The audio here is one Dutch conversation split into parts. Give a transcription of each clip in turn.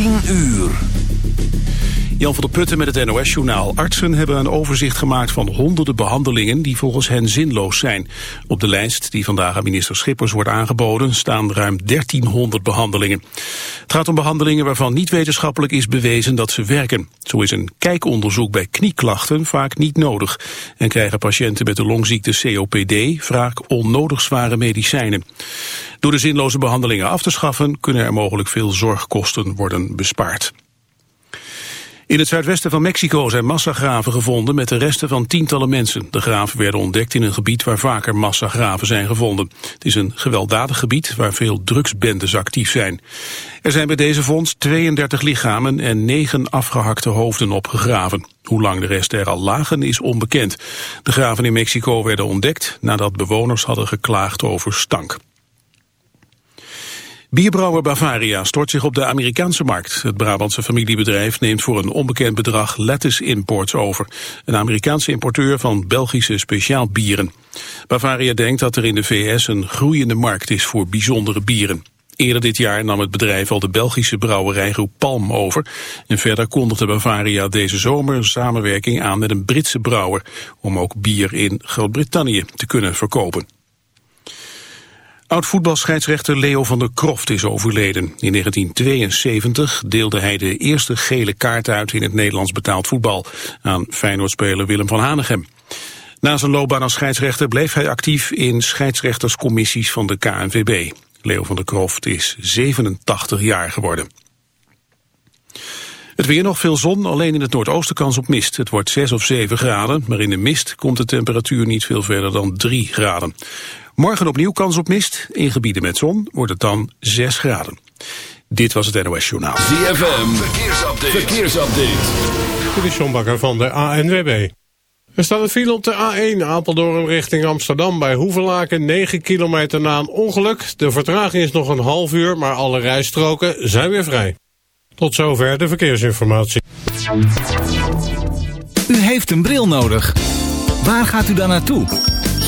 10 uur. Jan van der Putten met het NOS-journaal. Artsen hebben een overzicht gemaakt van honderden behandelingen die volgens hen zinloos zijn. Op de lijst die vandaag aan minister Schippers wordt aangeboden staan ruim 1300 behandelingen. Het gaat om behandelingen waarvan niet wetenschappelijk is bewezen dat ze werken. Zo is een kijkonderzoek bij knieklachten vaak niet nodig. En krijgen patiënten met de longziekte COPD vaak onnodig zware medicijnen. Door de zinloze behandelingen af te schaffen kunnen er mogelijk veel zorgkosten worden bespaard. In het zuidwesten van Mexico zijn massagraven gevonden met de resten van tientallen mensen. De graven werden ontdekt in een gebied waar vaker massagraven zijn gevonden. Het is een gewelddadig gebied waar veel drugsbendes actief zijn. Er zijn bij deze vondst 32 lichamen en 9 afgehakte hoofden opgegraven. Hoe lang de rest er al lagen is onbekend. De graven in Mexico werden ontdekt nadat bewoners hadden geklaagd over stank. Bierbrouwer Bavaria stort zich op de Amerikaanse markt. Het Brabantse familiebedrijf neemt voor een onbekend bedrag lettuce imports over. Een Amerikaanse importeur van Belgische speciaalbieren. Bavaria denkt dat er in de VS een groeiende markt is voor bijzondere bieren. Eerder dit jaar nam het bedrijf al de Belgische brouwerijgroep Palm over. En verder kondigde Bavaria deze zomer samenwerking aan met een Britse brouwer... om ook bier in Groot-Brittannië te kunnen verkopen. Oud-voetbalscheidsrechter Leo van der Kroft is overleden. In 1972 deelde hij de eerste gele kaart uit in het Nederlands betaald voetbal aan Feyenoordspeler Willem van Hanegem. Na zijn loopbaan als scheidsrechter bleef hij actief in scheidsrechterscommissies van de KNVB. Leo van der Kroft is 87 jaar geworden. Het weer nog veel zon, alleen in het noordoosten kans op mist. Het wordt 6 of 7 graden, maar in de mist komt de temperatuur niet veel verder dan 3 graden. Morgen opnieuw kans op mist. In gebieden met zon wordt het dan 6 graden. Dit was het NOS Journaal. ZFM, verkeersupdate. verkeersupdate. Dit is John Bakker van de ANWB. Er staat een file op de A1 Apeldoorn richting Amsterdam bij Hoevelaken. 9 kilometer na een ongeluk. De vertraging is nog een half uur, maar alle rijstroken zijn weer vrij. Tot zover de verkeersinformatie. U heeft een bril nodig. Waar gaat u dan naartoe?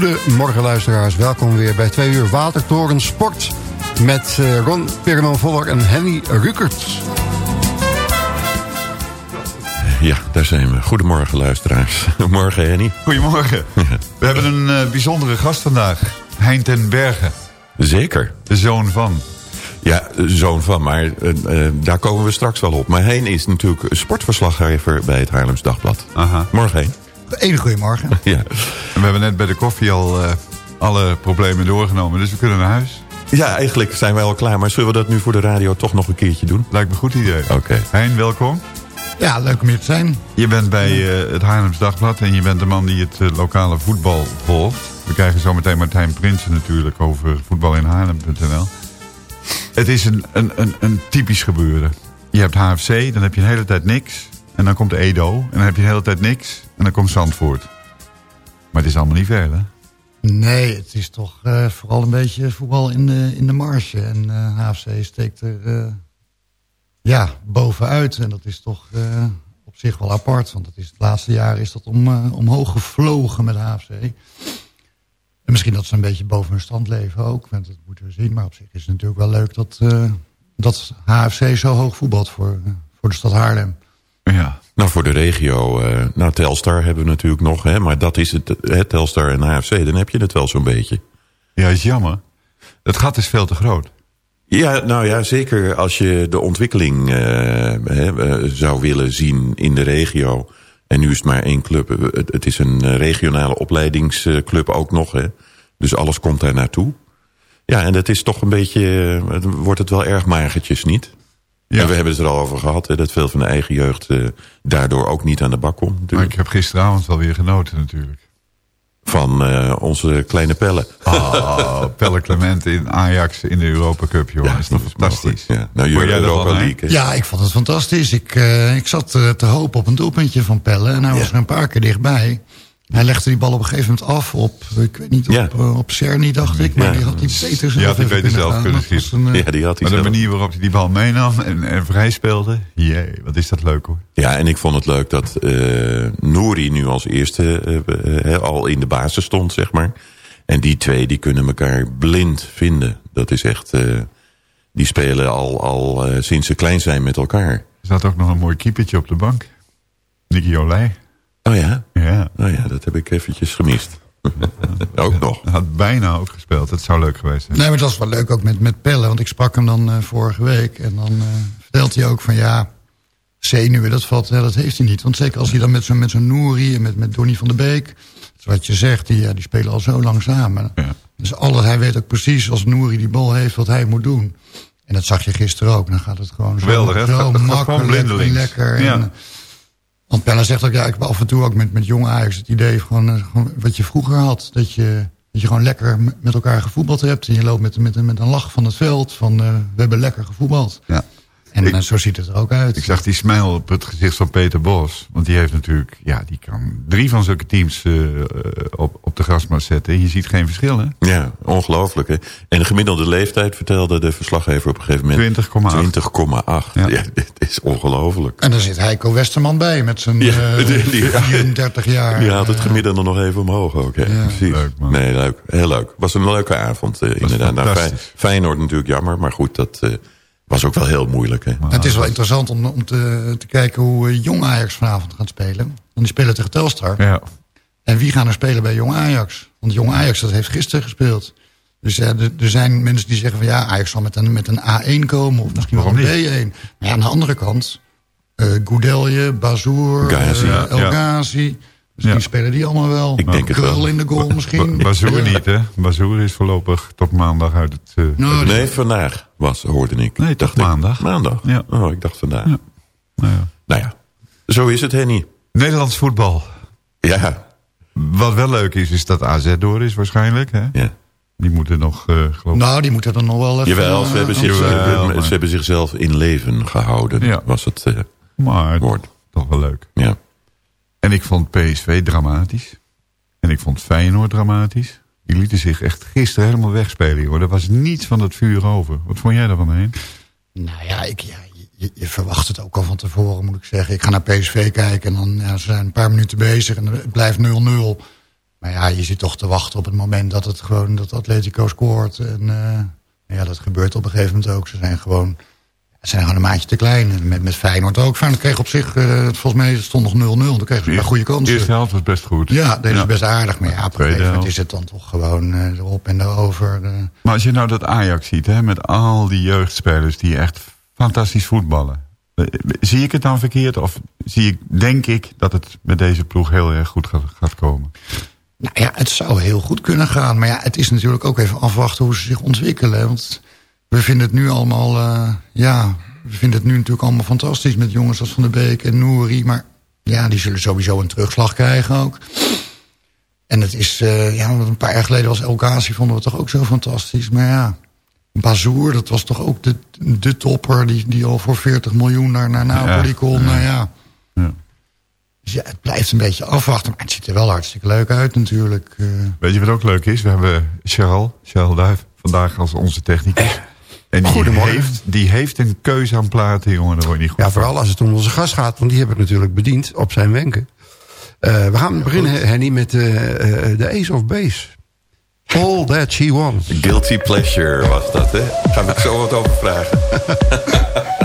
Hele goede morgen luisteraars. Welkom weer bij twee uur Watertoren Sport. Met eh, Ron Perman-Voller en Henny Rukert. Ja, daar zijn we. Goedemorgen luisteraars. Morgen Henny. Goedemorgen. We hebben een eh, bijzondere gast vandaag. Hein ten Bergen, Zeker. de zoon van. Ja, zoon van, maar eh, daar komen we straks wel op. Maar Heen is natuurlijk sportverslaggever bij het Haarlems Dagblad. Aha. Morgen Heen. Een goedemorgen. Ja. En we hebben net bij de koffie al eh, alle problemen doorgenomen, dus we kunnen naar huis. Ja, eigenlijk zijn wij al klaar. Maar zullen we dat nu voor de radio toch nog een keertje doen? Lijkt me een goed idee. Oké. Hein, welkom. Ja, leuk om hier te zijn. Je bent bij eh, het Haarlems Dagblad en je bent de man die het eh, lokale voetbal volgt. We krijgen zometeen Martijn Prinsen natuurlijk over voetbal in Haarlem.nl. Het is een, een, een, een typisch gebeuren. Je hebt HFC, dan heb je een hele tijd niks. En dan komt Edo, en dan heb je een hele tijd niks. En dan komt Zandvoort. Maar het is allemaal niet veel, hè? Nee, het is toch eh, vooral een beetje voetbal in de, in de marge. En eh, HFC steekt er eh, ja, bovenuit. En dat is toch eh, op zich wel apart. Want het, is, het laatste jaar is dat om, eh, omhoog gevlogen met HFC. En misschien dat ze een beetje boven hun stand leven ook. Want dat moeten we zien. Maar op zich is het natuurlijk wel leuk dat, eh, dat HFC zo hoog voetbalt voor, eh, voor de stad Haarlem. Ja. Nou, voor de regio, eh, nou, Telstar hebben we natuurlijk nog, hè, maar dat is het, Telstar en AFC, dan heb je het wel zo'n beetje. Ja, is jammer. Het gat is veel te groot. Ja, nou ja, zeker als je de ontwikkeling eh, hè, eh, zou willen zien in de regio. En nu is het maar één club. Het, het is een regionale opleidingsclub ook nog, hè. Dus alles komt daar naartoe. Ja, en dat is toch een beetje, wordt het wel erg magertjes, niet? Ja. En we hebben het er al over gehad, hè, dat veel van de eigen jeugd eh, daardoor ook niet aan de bak komt. Maar ik heb gisteravond alweer genoten natuurlijk. Van eh, onze kleine pellen. Oh, Pelle Clement in Ajax in de Europa Cup, joh. Ja, is toch dat is fantastisch. mogelijk, ja. Nou, jullie Europa? League. Ja, ik vond het fantastisch. Ik, eh, ik zat eh, te hopen op een doelpuntje van Pelle. En hij was er een paar keer dichtbij. Hij legde die bal op een gegeven moment af op, ik weet niet, op, Ja. eh, op Cerny dacht ik. Maar Ja. die had die beter zelf Die had hij even beter kunnen zelf gaan. kunnen schieten. een, eh, Ja, die had hij Maar de zelf. manier waarop hij die bal meenam en, en vrij speelde. Jee, wat is dat leuk hoor. Ja, en ik vond het leuk dat eh Nouri nu als eerste al in de basis stond, zeg maar. En die twee, die kunnen elkaar blind vinden. Dat is echt... eh, die spelen al, al eh, sinds ze klein zijn met elkaar. Er zat ook nog een mooi keepertje op de bank. Nicky Olij. Oh ja? Ja, Nou ja, dat heb ik eventjes gemist. ook nog. hij had bijna ook gespeeld. Dat zou leuk geweest zijn. Nee, maar dat was wel leuk ook met, met Pelle. Want ik sprak hem dan eh, vorige week. En dan eh, vertelt hij ook van ja, zenuwen, dat, valt, ja, dat heeft hij niet. Want zeker als hij dan met zo'n met zo'n Nouri en met, met Donny van der Beek... dat is wat je zegt, die, ja, die spelen al zo lang samen. Ja. Dus alles, hij weet ook precies als Nouri die bal heeft wat hij moet doen. En dat zag je gisteren ook. Dan gaat het gewoon zo, het gewoon makkelijk en blindelings. lekker. Ja. En, want Pelle zegt ook, ja, ik heb af en toe ook met, met jonge Ajax het idee van eh, gewoon wat je vroeger had. Dat je, dat je gewoon lekker met elkaar gevoetbald hebt. En je loopt met, met, met een lach van het veld van eh, we hebben lekker gevoetbald. Ja. En Ik- eh, zo ziet het er ook uit. Ik zag die smile op het gezicht van Peter Bos. Want die heeft natuurlijk, ja, die kan drie van zulke teams eh, op, op de grasmat zetten. En je ziet geen verschil, hè? Ja, ongelooflijk. Hè? En de gemiddelde leeftijd vertelde de verslaggever op een gegeven moment... 20,8. 20,8. Ja. Ja. dit is ongelooflijk. En daar zit Heiko Westerman bij met zijn Ja, eh, die- die- 34 jaar. Die haalt het Eh, gemiddelde nog even omhoog ook. Hè? Ja. Precies. Leuk, man. nee, leuk. Heel leuk. Was een leuke avond eh, inderdaad. Nou. Feyenoord natuurlijk jammer, maar goed, dat eh, was ook wel heel moeilijk. Hè? Het is wel interessant om, om te, te kijken hoe eh, Jong Ajax vanavond gaat spelen. Want die spelen tegen Telstar. Ja. En wie gaan er spelen bij Jong Ajax? Want Jong Ajax dat heeft gisteren gespeeld. Dus ja, er, er zijn mensen die zeggen van ja, Ajax zal met een, met een A1 komen. Of misschien wel Waarom een B1. Maar ja, aan de andere kant, eh Goudelje, Bazoer, Ghazi. eh, Ja, El ja. Misschien Ja. spelen die allemaal wel. Ik denk het wel. in de goal misschien. Ba- Bazoer niet, hè? Bazoer is voorlopig tot maandag uit het... eh, Nou, die- Nee, vandaag was, hoorde ik. Nee, toch Dacht ik. maandag. Maandag? Ja. Oh, ik dacht vandaag. Ja. nou ja. Nou ja, zo is het, Henny. Nederlands voetbal. Ja, Wat wel leuk is, is dat AZ door is waarschijnlijk. Hè? ja. Die moeten nog, eh geloof ik... Nou, die moeten er nog wel even... Jawel, ze hebben, zich, Jawel, ze, maar- ze hebben zichzelf in leven gehouden, Ja. was het eh, maar woord. toch wel leuk. Ja. En ik vond PSV dramatisch. En ik vond Feyenoord dramatisch. Die lieten zich echt gisteren helemaal wegspelen. Hoor. Er was niets van dat vuur over. Wat vond jij daarvan heen? Nou ja, ik, ja je, je verwacht het ook al van tevoren, moet ik zeggen. Ik ga naar PSV kijken en dan ja, ze zijn een paar minuten bezig en het blijft 0-0. Maar ja, je zit toch te wachten op het moment dat het gewoon dat Atletico scoort. En eh, ja, dat gebeurt op een gegeven moment ook. Ze zijn gewoon, ze zijn gewoon een maatje te klein. En met, met Feyenoord ook. Feyenoord kreeg op zich, eh, volgens mij stond nog 0-0. Dan kregen ze een goede De kansen. eerste helft was best goed. Ja, deze is best aardig. Maar ja, op een gegeven moment is het dan toch gewoon eh, erop en erover. eh. Maar als je nou dat Ajax ziet, hè, met al die jeugdspelers die echt fantastisch voetballen. Zie ik het dan verkeerd? Of zie ik, denk ik dat het met deze ploeg heel erg goed gaat, gaat komen? Nou ja, het zou heel goed kunnen gaan. Maar ja, het is natuurlijk ook even afwachten hoe ze zich ontwikkelen. Want we vinden het nu allemaal... Uh, ja, we vinden het nu natuurlijk allemaal fantastisch... met jongens als Van der Beek en Nouri. Maar ja, die zullen sowieso een terugslag krijgen ook. En het is... Uh, ja, een paar jaar geleden was El Ghazi vonden we toch ook zo fantastisch. Maar ja, Bazoer, dat was toch ook de, de topper... Die, die al voor 40 miljoen naar, naar Napoli kon. Nou ja... ja. Dus ja, het blijft een beetje afwachten. Maar het ziet er wel hartstikke leuk uit natuurlijk. Uh. Weet je wat ook leuk is? We hebben Charles, Charles Duif, vandaag als onze technicus. En die heeft, die heeft een keuze aan platen, jongen. Dat wordt niet goed. Ja, vooral als het om onze gast gaat. Want die heb ik natuurlijk bediend op zijn wenken. Uh, we gaan beginnen, Henny, met uh, de Ace of Base. All that she wants. Guilty pleasure was dat, hè? Daar ga ik zo wat over vragen.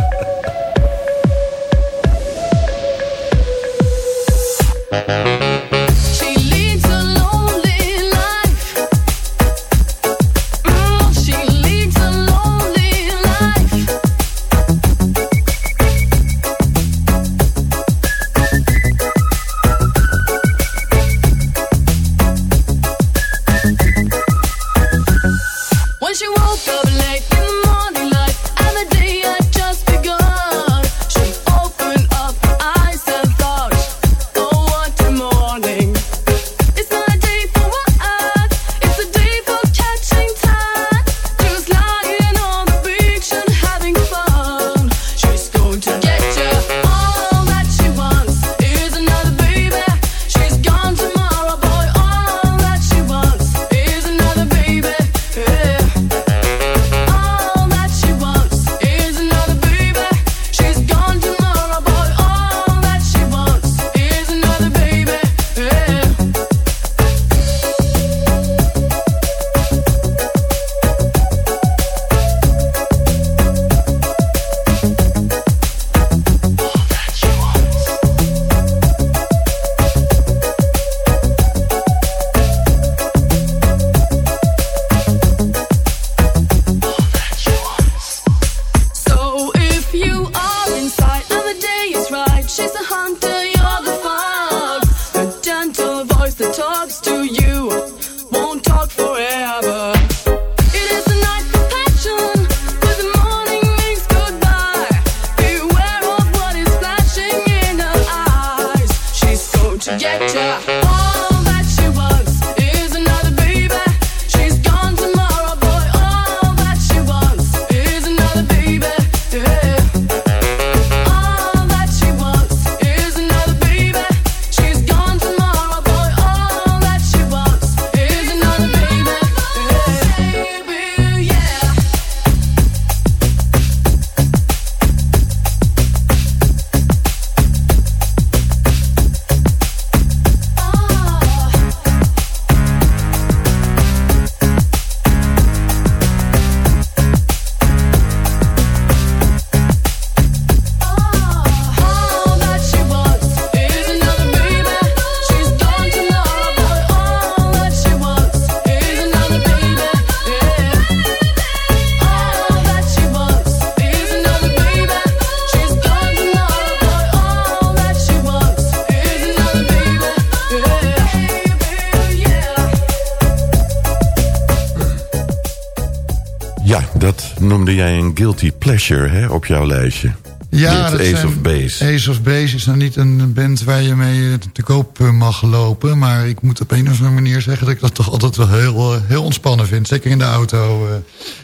noemde jij een guilty pleasure hè, op jouw lijstje. Ja, dat Ace of Base. Ace of Base is dan niet een band waar je mee te koop eh, mag lopen. Maar ik moet op een of andere manier zeggen dat ik dat toch altijd wel heel, eh, heel ontspannen vind. Zeker in de auto. Eh.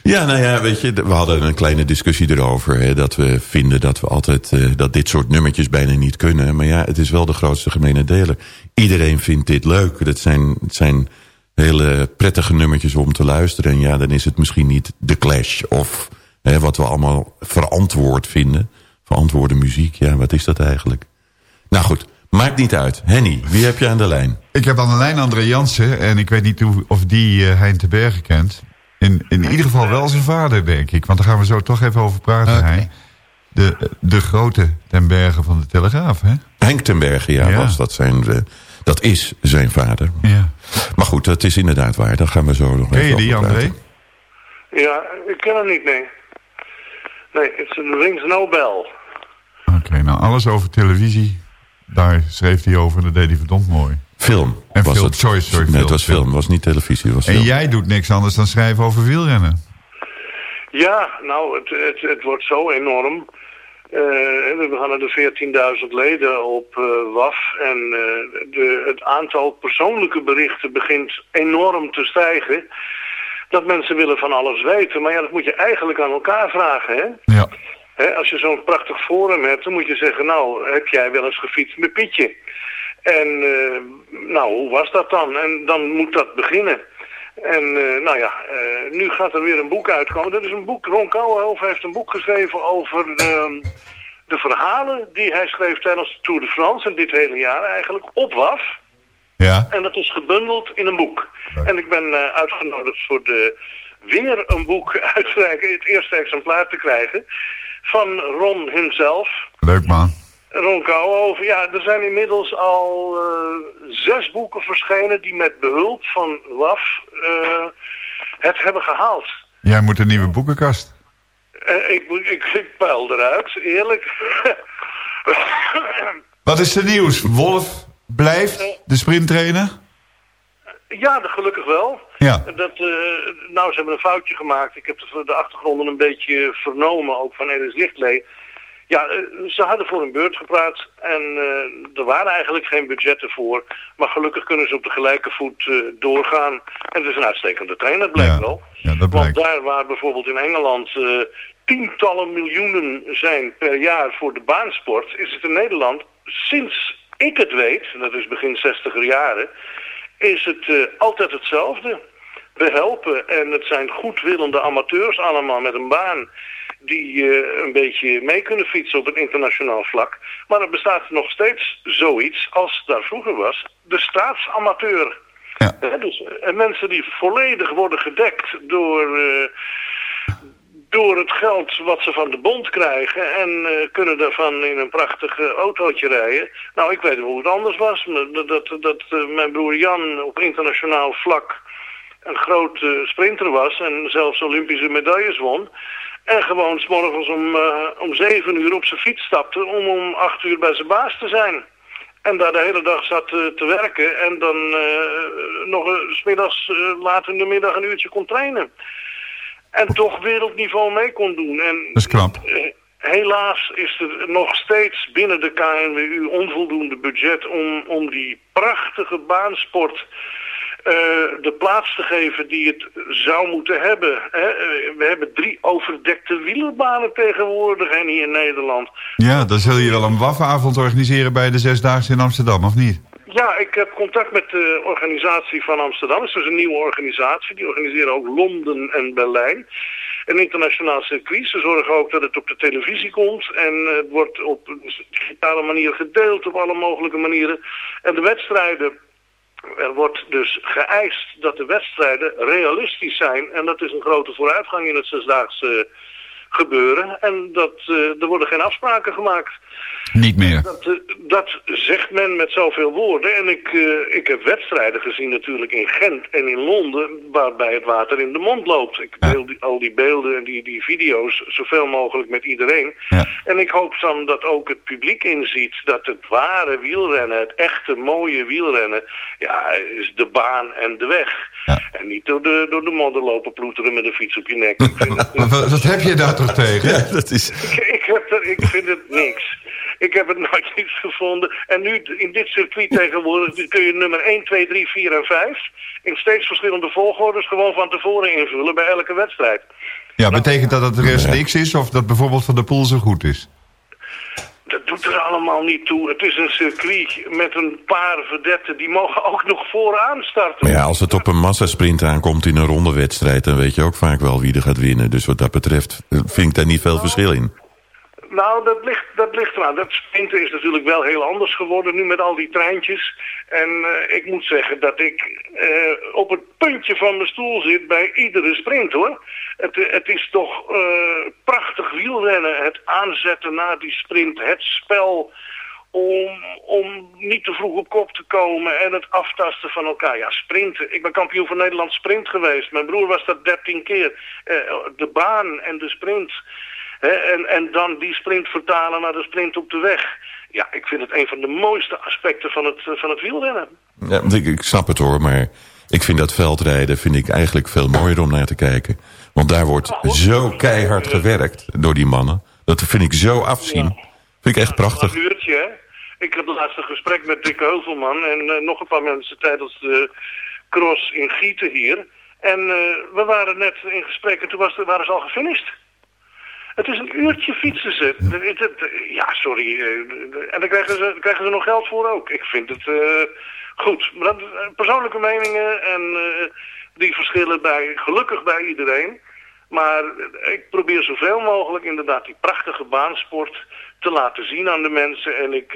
Ja, nou ja, weet je, we hadden een kleine discussie erover. Hè, dat we vinden dat we altijd, dat dit soort nummertjes bijna niet kunnen. Maar ja, het is wel de grootste gemene deler. Iedereen vindt dit leuk. Dat zijn, het zijn hele prettige nummertjes om te luisteren. En ja, dan is het misschien niet The Clash of hè, wat we allemaal verantwoord vinden. Verantwoorde muziek, ja, wat is dat eigenlijk? Nou goed, maakt niet uit. Henny, wie heb je aan de lijn? Ik heb aan de lijn André Jansen en ik weet niet of die uh, Hein te Bergen kent. In, in ieder geval wel zijn vader, denk ik. Want daar gaan we zo toch even over praten, okay. Hein. De, de grote ten Bergen van de Telegraaf, hè? Henk ten Bergen, ja, was dat zijn... Uh, dat is zijn vader. Ja. Maar goed, dat is inderdaad waar. Dan gaan we zo nog Ken je die, André? Ja, ik ken hem niet, nee. Nee, het rings no bell. Oké, nou alles over televisie, daar schreef hij over en dat deed hij verdomd mooi. Film. En was film, het. sorry, sorry, Nee, film, het was film. Het was niet televisie. Het was En film. jij doet niks anders dan schrijven over wielrennen. Ja, nou, het, het, het wordt zo enorm. Eh, we gaan naar de 14.000 leden op eh, WAF. En eh, de, het aantal persoonlijke berichten begint enorm te stijgen. Dat mensen willen van alles weten. Maar ja, dat moet je eigenlijk aan elkaar vragen, hè? Ja. Hè, als je zo'n prachtig forum hebt, dan moet je zeggen... nou, heb jij wel eens gefietst met Pietje? En nou, hoe was dat dan? En dan moet dat beginnen. En eh, nou ja, eh, nu gaat er weer een boek uitkomen. Dat is een boek, Ron Kouwenhoven heeft een boek geschreven over ehm, de verhalen die hij schreef tijdens de Tour de France. En dit hele jaar eigenlijk, op WAF. Ja. En dat is gebundeld in een boek. En ik ben eh, uitgenodigd voor de, weer een boek uitreiken, het eerste exemplaar te krijgen. Van Ron himself. Leuk man. Ron Kouwenhoven. Ja, er zijn inmiddels al eh, zes boeken verschenen die met behulp van WAF eh, het hebben gehaald. Jij moet een nieuwe boekenkast. Eh, ik, ik, ik puil eruit, eerlijk. Wat is er nieuws? Wolf blijft de sprinttrainer? ja, gelukkig wel. Ja. Dat, nou, ze hebben een foutje gemaakt. Ik heb de, de achtergronden een beetje vernomen, ook van Elis Lichtlee. Ja, eh, ze hadden voor een beurt gepraat en eh, er waren eigenlijk geen budgetten voor. Maar gelukkig kunnen ze op de gelijke voet eh, doorgaan. En het is een uitstekende trainer, blijkt Ja. wel. Ja, dat Want blijkt. daar waar bijvoorbeeld in Engeland tientallen miljoenen zijn per jaar voor de baansport, is het in Nederland, sinds ik het weet, en dat is begin 60er jaren, is het altijd hetzelfde. We helpen en het zijn goedwillende amateurs allemaal met een baan die eh, een beetje mee kunnen fietsen op het internationaal vlak. Maar er bestaat nog steeds zoiets als daar vroeger was, de staatsamateur. Ja. Dus, eh, mensen die volledig worden gedekt door, eh, door het geld wat ze van de bond krijgen en kunnen daarvan in een prachtig autootje rijden. Nou, ik weet wel hoe het anders was. Dat, dat, dat mijn broer Jan op internationaal vlak een groot sprinter was en zelfs Olympische medailles won. En gewoon 's morgens om, eh, om zeven uur op zijn fiets stapte om om acht uur bij zijn baas te zijn. En daar de hele dag zat eh, te werken en dan eh, nog smiddags eh, laat in de middag een uurtje kon trainen. En toch wereldniveau mee kon doen. En Dat is knap. helaas is er nog steeds binnen de KNWU onvoldoende budget om, om die prachtige baansport de plaats te geven die het zou moeten hebben. Hè? Eh, We hebben drie overdekte wielerbanen tegenwoordig en hier in Nederland. Ja, dan zul je wel een waffenavond organiseren bij de Zesdaagse in Amsterdam, of niet? Ja, ik heb contact met de organisatie van Amsterdam. Het is dus een nieuwe organisatie. Die organiseren ook Londen en Berlijn. Een internationaal circuit. Ze zorgen ook dat het op de televisie komt. En eh, het wordt op een digitale manier gedeeld op alle mogelijke manieren. En de wedstrijden... Er wordt dus geëist dat de wedstrijden realistisch zijn. En dat is een grote vooruitgang in het zesdaagse gebeuren. En dat, eh, er worden geen afspraken gemaakt. Niet meer. Dat, eh, dat zegt men met zoveel woorden. En ik, eh, ik heb wedstrijden gezien natuurlijk in Gent en in Londen... waarbij het water in de mond loopt. Ik deel die, al die beelden en die, die video's zoveel mogelijk met iedereen. Ja. En ik hoop dan dat ook het publiek inziet... dat het ware wielrennen, het echte mooie wielrennen... ja, is de baan en de weg. Ja. En niet door de, door de modder lopen ploeteren met een fiets op je nek. Wat, wat heb je daar toch tegen? dat is... ik, ik, heb er, ik vind het niks. Ik heb het nooit iets gevonden. En nu in dit circuit tegenwoordig kun je nummer 1, 2, 3, 4 en 5... in steeds verschillende volgordes gewoon van tevoren invullen bij elke wedstrijd. Ja, betekent dat dat de rest niks is of dat bijvoorbeeld Van der Poel zo goed is? Dat doet er allemaal niet toe. Het is een circuit met een paar verdetten. Die mogen ook nog vooraan starten. Maar ja, als het op een massasprint aankomt in een ronde wedstrijd... dan weet je ook vaak wel wie er gaat winnen. Dus wat dat betreft eh, vind ik daar niet veel verschil in. Nou, dat ligt, dat ligt eraan. Dat sprinten is natuurlijk wel heel anders geworden nu met al die treintjes. En eh, ik moet zeggen dat ik eh, op het puntje van mijn stoel zit bij iedere sprint hoor. Het, eh, het is toch prachtig wielrennen. Het aanzetten na die sprint, het spel om, om niet te vroeg op kop te komen en het aftasten van elkaar. Ja, sprinten. Ik ben kampioen van Nederland sprint geweest. Mijn broer was dat 13 keer. De baan en de sprint. En, en dan die sprint vertalen naar de sprint op de weg. Ja, ik vind het een van de mooiste aspecten van het, van het wielrennen. Ja, ik, ik snap het hoor, maar ik vind dat veldrijden vind ik eigenlijk veel mooier om naar te kijken. Want daar wordt zo keihard gewerkt door die mannen. Dat vind ik zo afzien. Vind ik echt prachtig. Een uurtje, hè? Ik had laatst een gesprek met Dick Heuvelman en uh, nog een paar mensen tijdens de cross in Gieten hier. En uh, we waren net in gesprek en toen was, waren ze al gefinished. Het is een uurtje fietsen ze. Ja, sorry. Uh, en daar krijgen ze, krijgen ze nog geld voor ook. Ik vind het goed. Maar dat, persoonlijke meningen en die verschillen bij, gelukkig bij iedereen. Maar ik probeer zoveel mogelijk inderdaad die prachtige baansport te laten zien aan de mensen. En ik,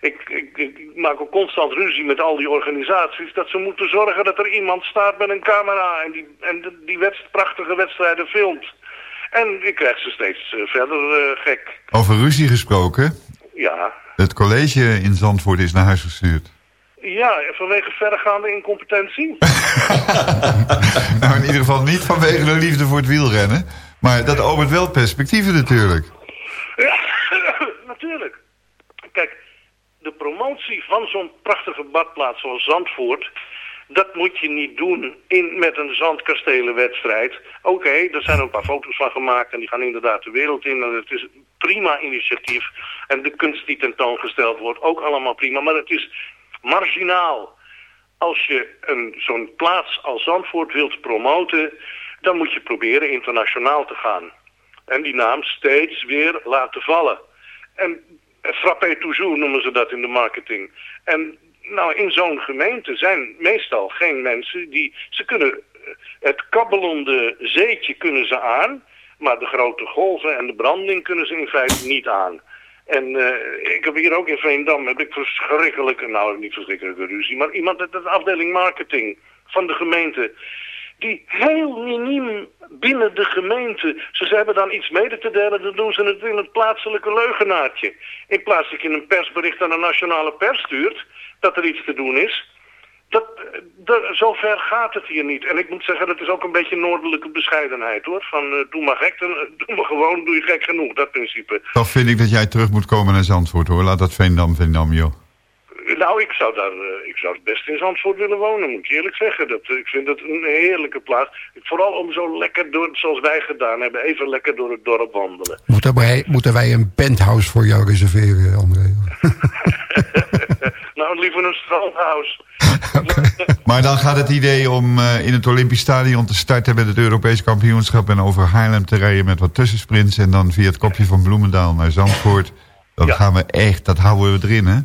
ik, ik, ik, maak ook constant ruzie met al die organisaties... dat ze moeten zorgen dat er iemand staat met een camera... en die, en die wedst, prachtige wedstrijden filmt. En ik krijg ze steeds uh, verder uh, gek. Over ruzie gesproken? Ja. Het college in Zandvoort is naar huis gestuurd. Ja, vanwege verregaande incompetentie. nou, in ieder geval niet vanwege de liefde voor het wielrennen. Maar dat opent wel perspectieven natuurlijk. Ja, natuurlijk. Kijk, de promotie van zo'n prachtige badplaats zoals Zandvoort... dat moet je niet doen in, met een zandkastelenwedstrijd. Oké, er zijn een paar foto's van gemaakt en die gaan inderdaad de wereld in. En het is een prima initiatief. En de kunst die tentoongesteld wordt, ook allemaal prima. Maar het is marginaal. Als je zo'n plaats als Zandvoort wilt promoten... dan moet je proberen internationaal te gaan. En die naam steeds weer laten vallen. En frappé toujours noemen ze dat in de marketing. En nou, in zo'n gemeente zijn meestal geen mensen die... Ze kunnen het kabbelende zeetje kunnen ze aan... maar de grote golven en de branding kunnen ze in feite niet aan. En uh, ik heb hier ook in Veendam heb ik verschrikkelijke, nou niet verschrikkelijke ruzie, maar iemand uit de afdeling marketing van de gemeente die heel miniem binnen de gemeente... Ze hebben dan iets mede te delen, dan doen ze het in het plaatselijke leugenaartje. In plaats dat je een persbericht aan de nationale pers stuurt... dat er iets te doen is... Dat, dat, zover gaat het hier niet. En ik moet zeggen, dat is ook een beetje noordelijke bescheidenheid hoor. Van uh, doe maar gek, dan, uh, doe maar gewoon, doe je gek genoeg, dat principe. Toch vind ik dat jij terug moet komen naar Zandvoort hoor. Laat dat Veendam, Veendam joh. Nou, ik zou, daar, uh, ik zou het best in Zandvoort willen wonen, moet ik eerlijk zeggen. Dat, ik vind het een heerlijke plaats. Vooral om zo lekker, door, zoals wij gedaan hebben, even lekker door het dorp wandelen. Moeten wij, moeten wij een penthouse voor jou reserveren, André? een maar dan gaat het idee om uh, in het Olympisch Stadion te starten met het Europees kampioenschap... en over Haarlem te rijden met wat tussensprints... en dan via het kopje van Bloemendaal naar Zandvoort. Dan ja. gaan we echt, dat houden we erin, hè?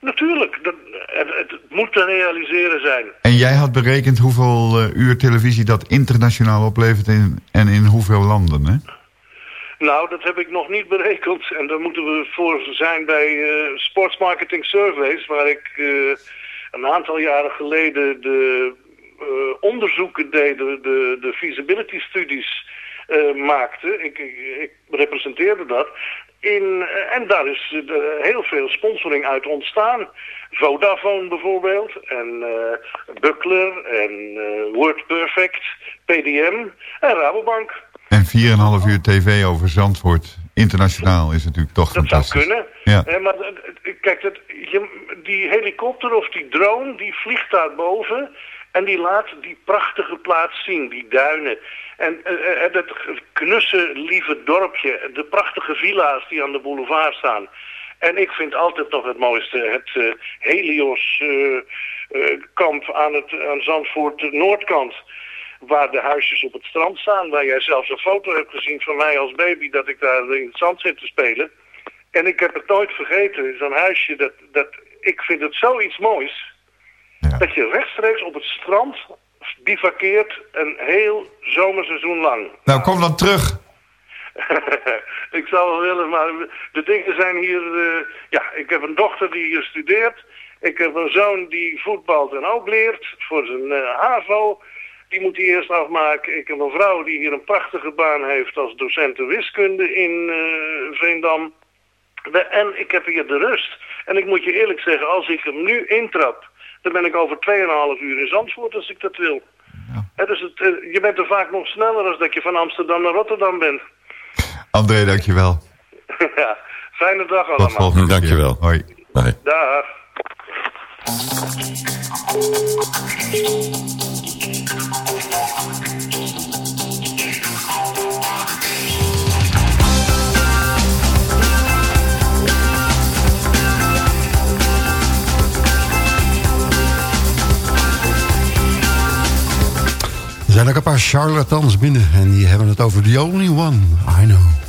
Natuurlijk, dat, het, het, moet te realiseren zijn. En jij had berekend hoeveel uh, uur televisie dat internationaal oplevert in, en in hoeveel landen, hè? Nou, dat heb ik nog niet berekend. En daar moeten we voor zijn bij uh, Sports Marketing Surveys... waar ik uh, een aantal jaren geleden de uh, onderzoeken deed... de, de, de feasibility studies maakte. Ik, ik, ik, representeerde dat. In, en daar is heel veel sponsoring uit ontstaan. Vodafone bijvoorbeeld, en Buckler, en WordPerfect, PDM en Rabobank. En 4,5 uur tv over Zandvoort internationaal is natuurlijk toch dat fantastisch. Dat zou kunnen. Ja. maar kijk, dat, je, die helikopter of die drone, die vliegt daar boven... en die laat die prachtige plaats zien, die duinen. En uh, dat knusse, lieve dorpje, de prachtige villa's die aan de boulevard staan... En ik vind altijd nog het mooiste het uh, Helios-kamp uh, aan, het, aan Zandvoort Noordkant waar de huisjes op het strand staan. Waar jij zelfs een foto hebt gezien van mij als baby dat ik daar in het zand zit te spelen. En ik heb het nooit vergeten. Zo'n huisje, dat, dat, ik vind het zoiets moois. Ja. Dat je rechtstreeks op het strand bivakkeert een heel zomerseizoen lang. Nou, kom dan terug. ik zou wel willen, maar de dingen zijn hier... Uh, ja, ik heb een dochter die hier studeert. Ik heb een zoon die voetbalt en ook leert voor zijn uh, HAVO. Die moet hij eerst afmaken. Ik heb een vrouw die hier een prachtige baan heeft als docenten wiskunde in uh, Veendam. En ik heb hier de rust. En ik moet je eerlijk zeggen, als ik hem nu intrap... dan ben ik over 2,5 uur in Zandvoort als ik dat wil. Ja. dus het, uh, je bent er vaak nog sneller als dat je van Amsterdam naar Rotterdam bent. André, dankjewel. ja, fijne dag Tot allemaal. volgende keer. Dankjewel. Hoi. Nee. Dag. Er zijn ook een paar charlatans binnen. En die hebben het over the only one. I know.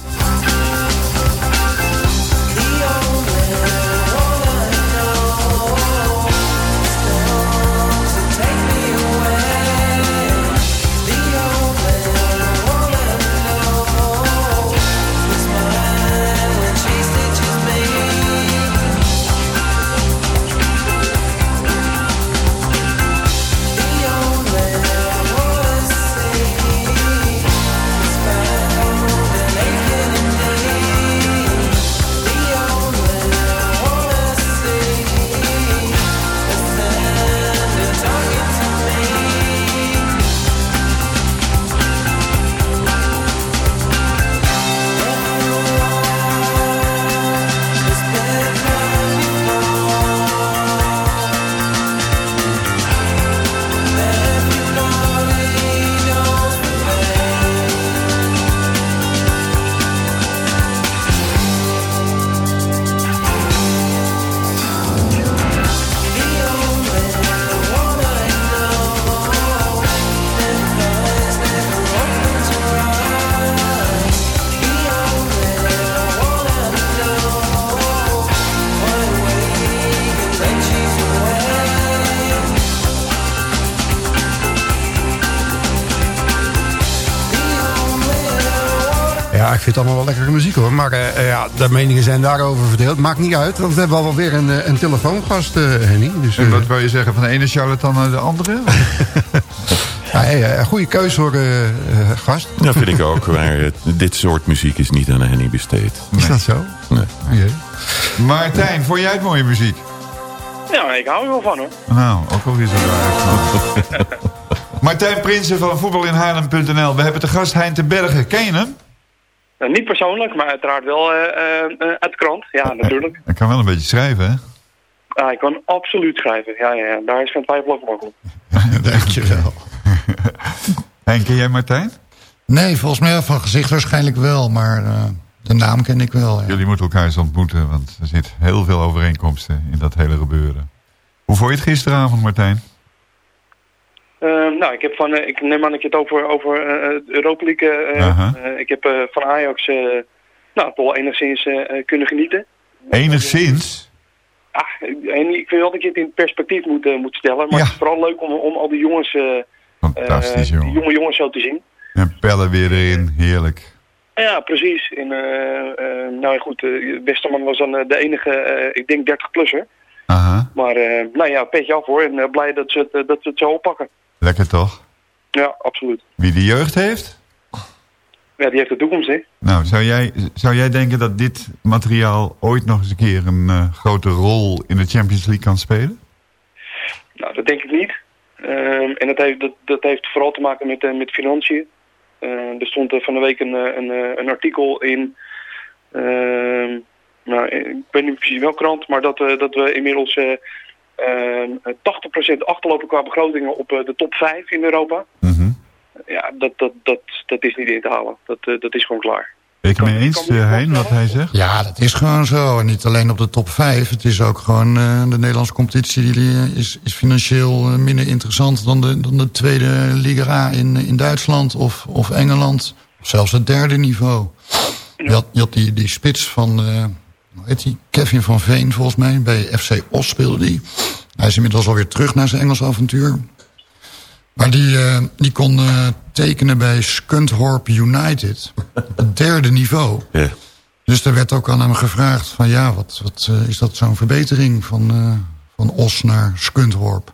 Vind het allemaal wel lekkere muziek hoor. Maar eh, eh, ja, de meningen zijn daarover verdeeld. Maakt niet uit, want we hebben alweer een, eh, een telefoongast, eh, Henny. Dus, En eh, wat wil je zeggen, van de ene charlatan naar de andere? ja, hey, goede keus hoor, eh, eh, gast. Dat vind ik ook. Maar dit soort muziek is niet aan Henny besteed. Is dat zo? Nee. Jee. Martijn, vond jij het mooie muziek? Ja, ik hou er wel van hoor. Nou, ook alweer zo raar. Martijn Prinsen van voetbalinhaarlem.nl. We hebben te gast Hein te Bergen. Ken je hem? Nou, niet persoonlijk, maar uiteraard wel eh, eh, eh, uit de krant. Ja, natuurlijk. Hij kan wel een beetje schrijven, hè? Ah, ik kan absoluut schrijven. Ja, ja, ja. daar is geen twijfel over mogelijk. Dankjewel. Hein, ken jij Martijn? Nee, volgens mij van gezicht waarschijnlijk wel, maar eh, de naam ken ik wel. Ja. Jullie moeten elkaar eens ontmoeten, want er zit heel veel overeenkomsten in dat hele gebeuren. Hoe vond je het gisteravond, Martijn? Eh, nou, ik heb van, eh, ik neem aan dat je het over, over eh, de Europa League. eh, eh, ik heb eh, van Ajax, eh, nou, toch wel enigszins eh, eh, kunnen genieten. Enigszins? Ah, en ik vind wel dat je het in perspectief moet, eh, moet stellen. Maar Ja. het is vooral leuk om, om al die jongens, eh, Fantastisch, eh, die jonge jongens zo te zien. En pellen weer erin, heerlijk. Ja, precies. En, eh, eh, nou ja, goed, eh, Westerman was dan eh, de enige, eh, ik denk 30-plusser. Aha, Maar eh, nou ja, petje af hoor. En eh, blij dat ze, het, eh, dat ze het zo oppakken. Lekker toch? Ja, absoluut. Wie de jeugd heeft? Ja, die heeft de toekomst, hè. Nou, zou jij, zou jij denken dat dit materiaal ooit nog eens een keer een eh, grote rol in de Champions League kan spelen? Nou, dat denk ik niet. Ehm, en dat heeft, dat, dat heeft vooral te maken met, eh, met financiën. Ehm, er stond van de week een, eh, een, een artikel in... ehm, nou, ik weet niet precies welke krant, maar dat, dat we inmiddels 80% achterlopen qua begrotingen op eh, de top 5 in Europa. Mhm. Ja, dat, dat, dat, dat is niet in te halen. Dat, eh, dat is gewoon klaar. Ben het mee eens, eh, Hein, wat hij zegt? Ja, dat is gewoon zo. En niet alleen op de top 5. Het is ook gewoon eh, de Nederlandse competitie die is, is financieel minder interessant dan de, dan de tweede Liga A in, in Duitsland of, of Engeland. Zelfs het derde niveau. Je had, je had die, die spits van, eh, heet die? Kevin van Veen volgens mij. Bij FC Os speelde die. Hij is inmiddels alweer terug naar zijn Engels avontuur. Maar die, eh, die kon eh, tekenen bij Skunthorp United. Het derde niveau. Ja. Dus er werd ook aan hem gevraagd van ja, wat, wat eh, is dat zo'n verbetering van, van Os naar Skunthorp?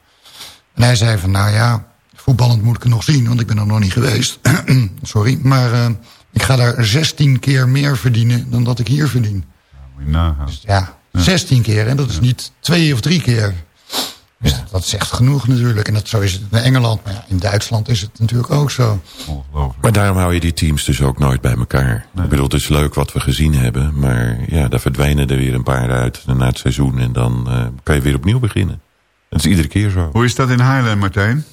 En hij zei van nou ja, voetballend moet ik het nog zien, want ik ben er nog niet geweest. Sorry, maar ik ga daar 16 keer meer verdienen dan dat ik hier verdien. Nagaan. Ja, 16 keer en dat is niet twee of drie keer. Dus dat, dat zegt genoeg natuurlijk. En dat, zo is het in Engeland. Maar ja, in Duitsland is het natuurlijk ook zo. Ongelooflijk. Maar daarom hou je die teams dus ook nooit bij elkaar. Ik bedoel, het is leuk wat we gezien hebben. Maar ja, daar verdwijnen er weer een paar uit na het seizoen. En dan eh, kan je weer opnieuw beginnen. Dat is iedere keer zo. Hoe is dat in Haarlem, Martijn?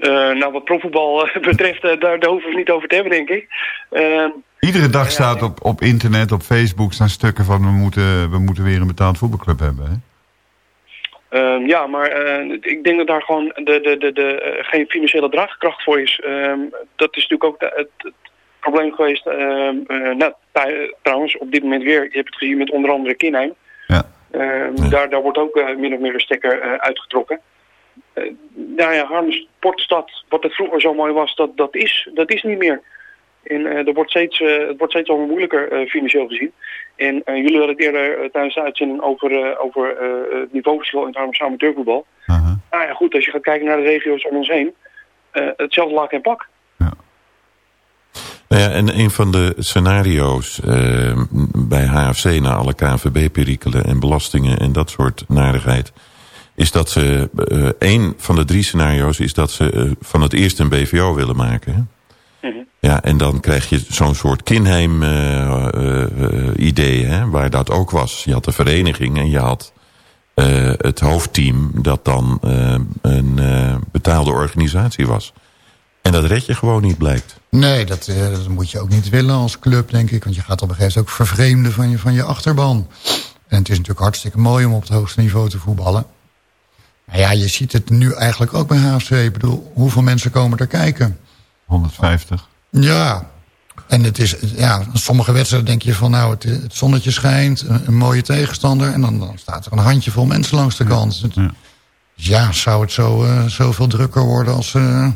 Eh, nou, wat profvoetbal eh, betreft, daar, daar hoeven we het niet over te hebben, denk ik. Ehm, Iedere dag staat op, op internet, op Facebook staan stukken van... we moeten, we moeten weer een betaald voetbalclub hebben. Hè? Ehm, ja, maar eh, ik denk dat daar gewoon de, de, de, de, eh, geen financiële draagkracht voor is. Ehm, dat is natuurlijk ook de- het, het probleem geweest. eh, nou, trouwens, op dit moment weer. Je hebt het gezien met onder andere Kinheim. Ja. Daar, daar wordt ook min of meer de stekker uitgetrokken. Nou ja, Haarlem Sportstad, wat het vroeger zo mooi was, dat, dat, is, dat is niet meer. En eh, er wordt steeds, eh, het wordt steeds al moeilijker eh, financieel gezien. En eh, jullie hadden het eerder eh, tijdens de uitzending over, eh, over eh, het niveauverschil in het amateurvoetbal. Aha. Nou ja, goed, als je gaat kijken naar de regio's om ons heen, eh, hetzelfde laak en pak. Nou ja, en een van de scenario's eh, bij HFC... na alle KNVB-perikelen en belastingen en dat soort narigheid... is dat ze... eh een van de drie scenario's is dat ze eh, van het eerst een BVO willen maken. Hè? Ja, en dan krijg je zo'n soort Kinheim-idee, hè waar dat ook was. Je had de vereniging en je had eh, het hoofdteam... dat dan eh, een eh, betaalde organisatie was. En dat red je gewoon niet, blijkt. Nee, dat, eh, dat moet je ook niet willen als club, denk ik. Want je gaat op een gegeven moment ook vervreemden van je, van je achterban. En het is natuurlijk hartstikke mooi om op het hoogste niveau te voetballen. Maar ja, je ziet het nu eigenlijk ook bij HFC. Ik bedoel, hoeveel mensen komen er kijken? 150. Ja, en het is, ja, sommige wedstrijden denk je van nou, het, het zonnetje schijnt, een, een mooie tegenstander. En dan, dan staat er een handjevol mensen langs de kant. Ja. Ja, zou het zo, eh, zoveel drukker worden als ze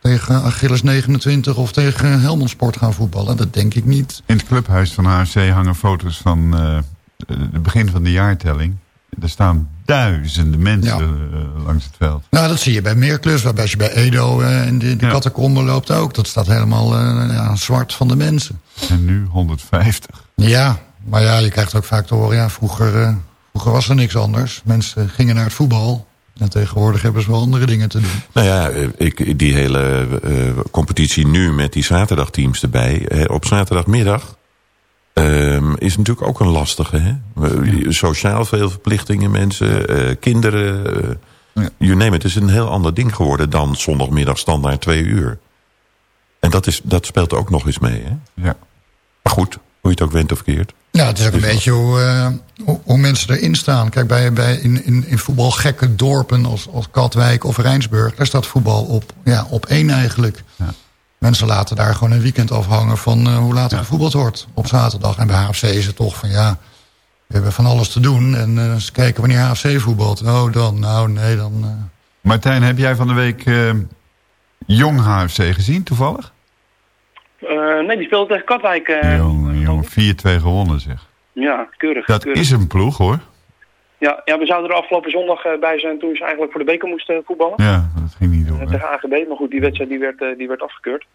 tegen Achilles 29 of tegen Helmond Sport gaan voetballen? Dat denk ik niet. In het clubhuis van HFC hangen foto's van eh, het begin van de jaartelling. Er staan duizenden mensen eh, langs het veld. Nou, dat zie je bij meer clubs. Waarbij als je bij Edo eh, in de, de Ja. catacombe loopt ook. Dat staat helemaal eh, ja, zwart van de mensen. En nu 150. Ja, maar ja, je krijgt ook vaak te horen... Ja, vroeger, eh, vroeger was er niks anders. Mensen gingen naar het voetbal. En tegenwoordig hebben ze wel andere dingen te doen. Nou ja, ik, die hele eh, competitie nu met die zaterdagteams erbij. op zaterdagmiddag ehm, is natuurlijk ook een lastige. Hè? Sociaal veel verplichtingen, mensen, eh, kinderen. eh, Ja. You name it. Het is een heel ander ding geworden dan zondagmiddag standaard twee uur. En dat, is, dat speelt ook nog eens mee. Hè? Ja. Maar goed, hoe je het ook went of keert. Ja, het is ook een beetje hoe, eh, hoe, hoe mensen erin staan. Kijk, bij, bij in, in, in voetbalgekke dorpen als, als Katwijk of Rijnsburg... daar staat voetbal op, ja, op één eigenlijk. Ja. Mensen laten daar gewoon een weekend afhangen van eh, hoe laat er gevoetbald wordt op zaterdag. En bij HFC is het toch van ja, we hebben van alles te doen. En eh, eens kijken wanneer HFC voetbalt. Oh, dan, nou nee, dan... eh. Martijn, heb jij van de week eh, Jong HFC gezien toevallig? Eh, nee, die speelde tegen Katwijk. eh, Jong, jong 4-2 gewonnen zeg. Ja, keurig. Dat keurig. is een ploeg hoor. Ja, ja, we zouden er afgelopen zondag eh, bij zijn toen ze eigenlijk voor de beker moesten voetballen. Ja, dat ging niet door. Eh, tegen AGB, maar goed, die wedstrijd die werd, eh, die werd afgekeurd.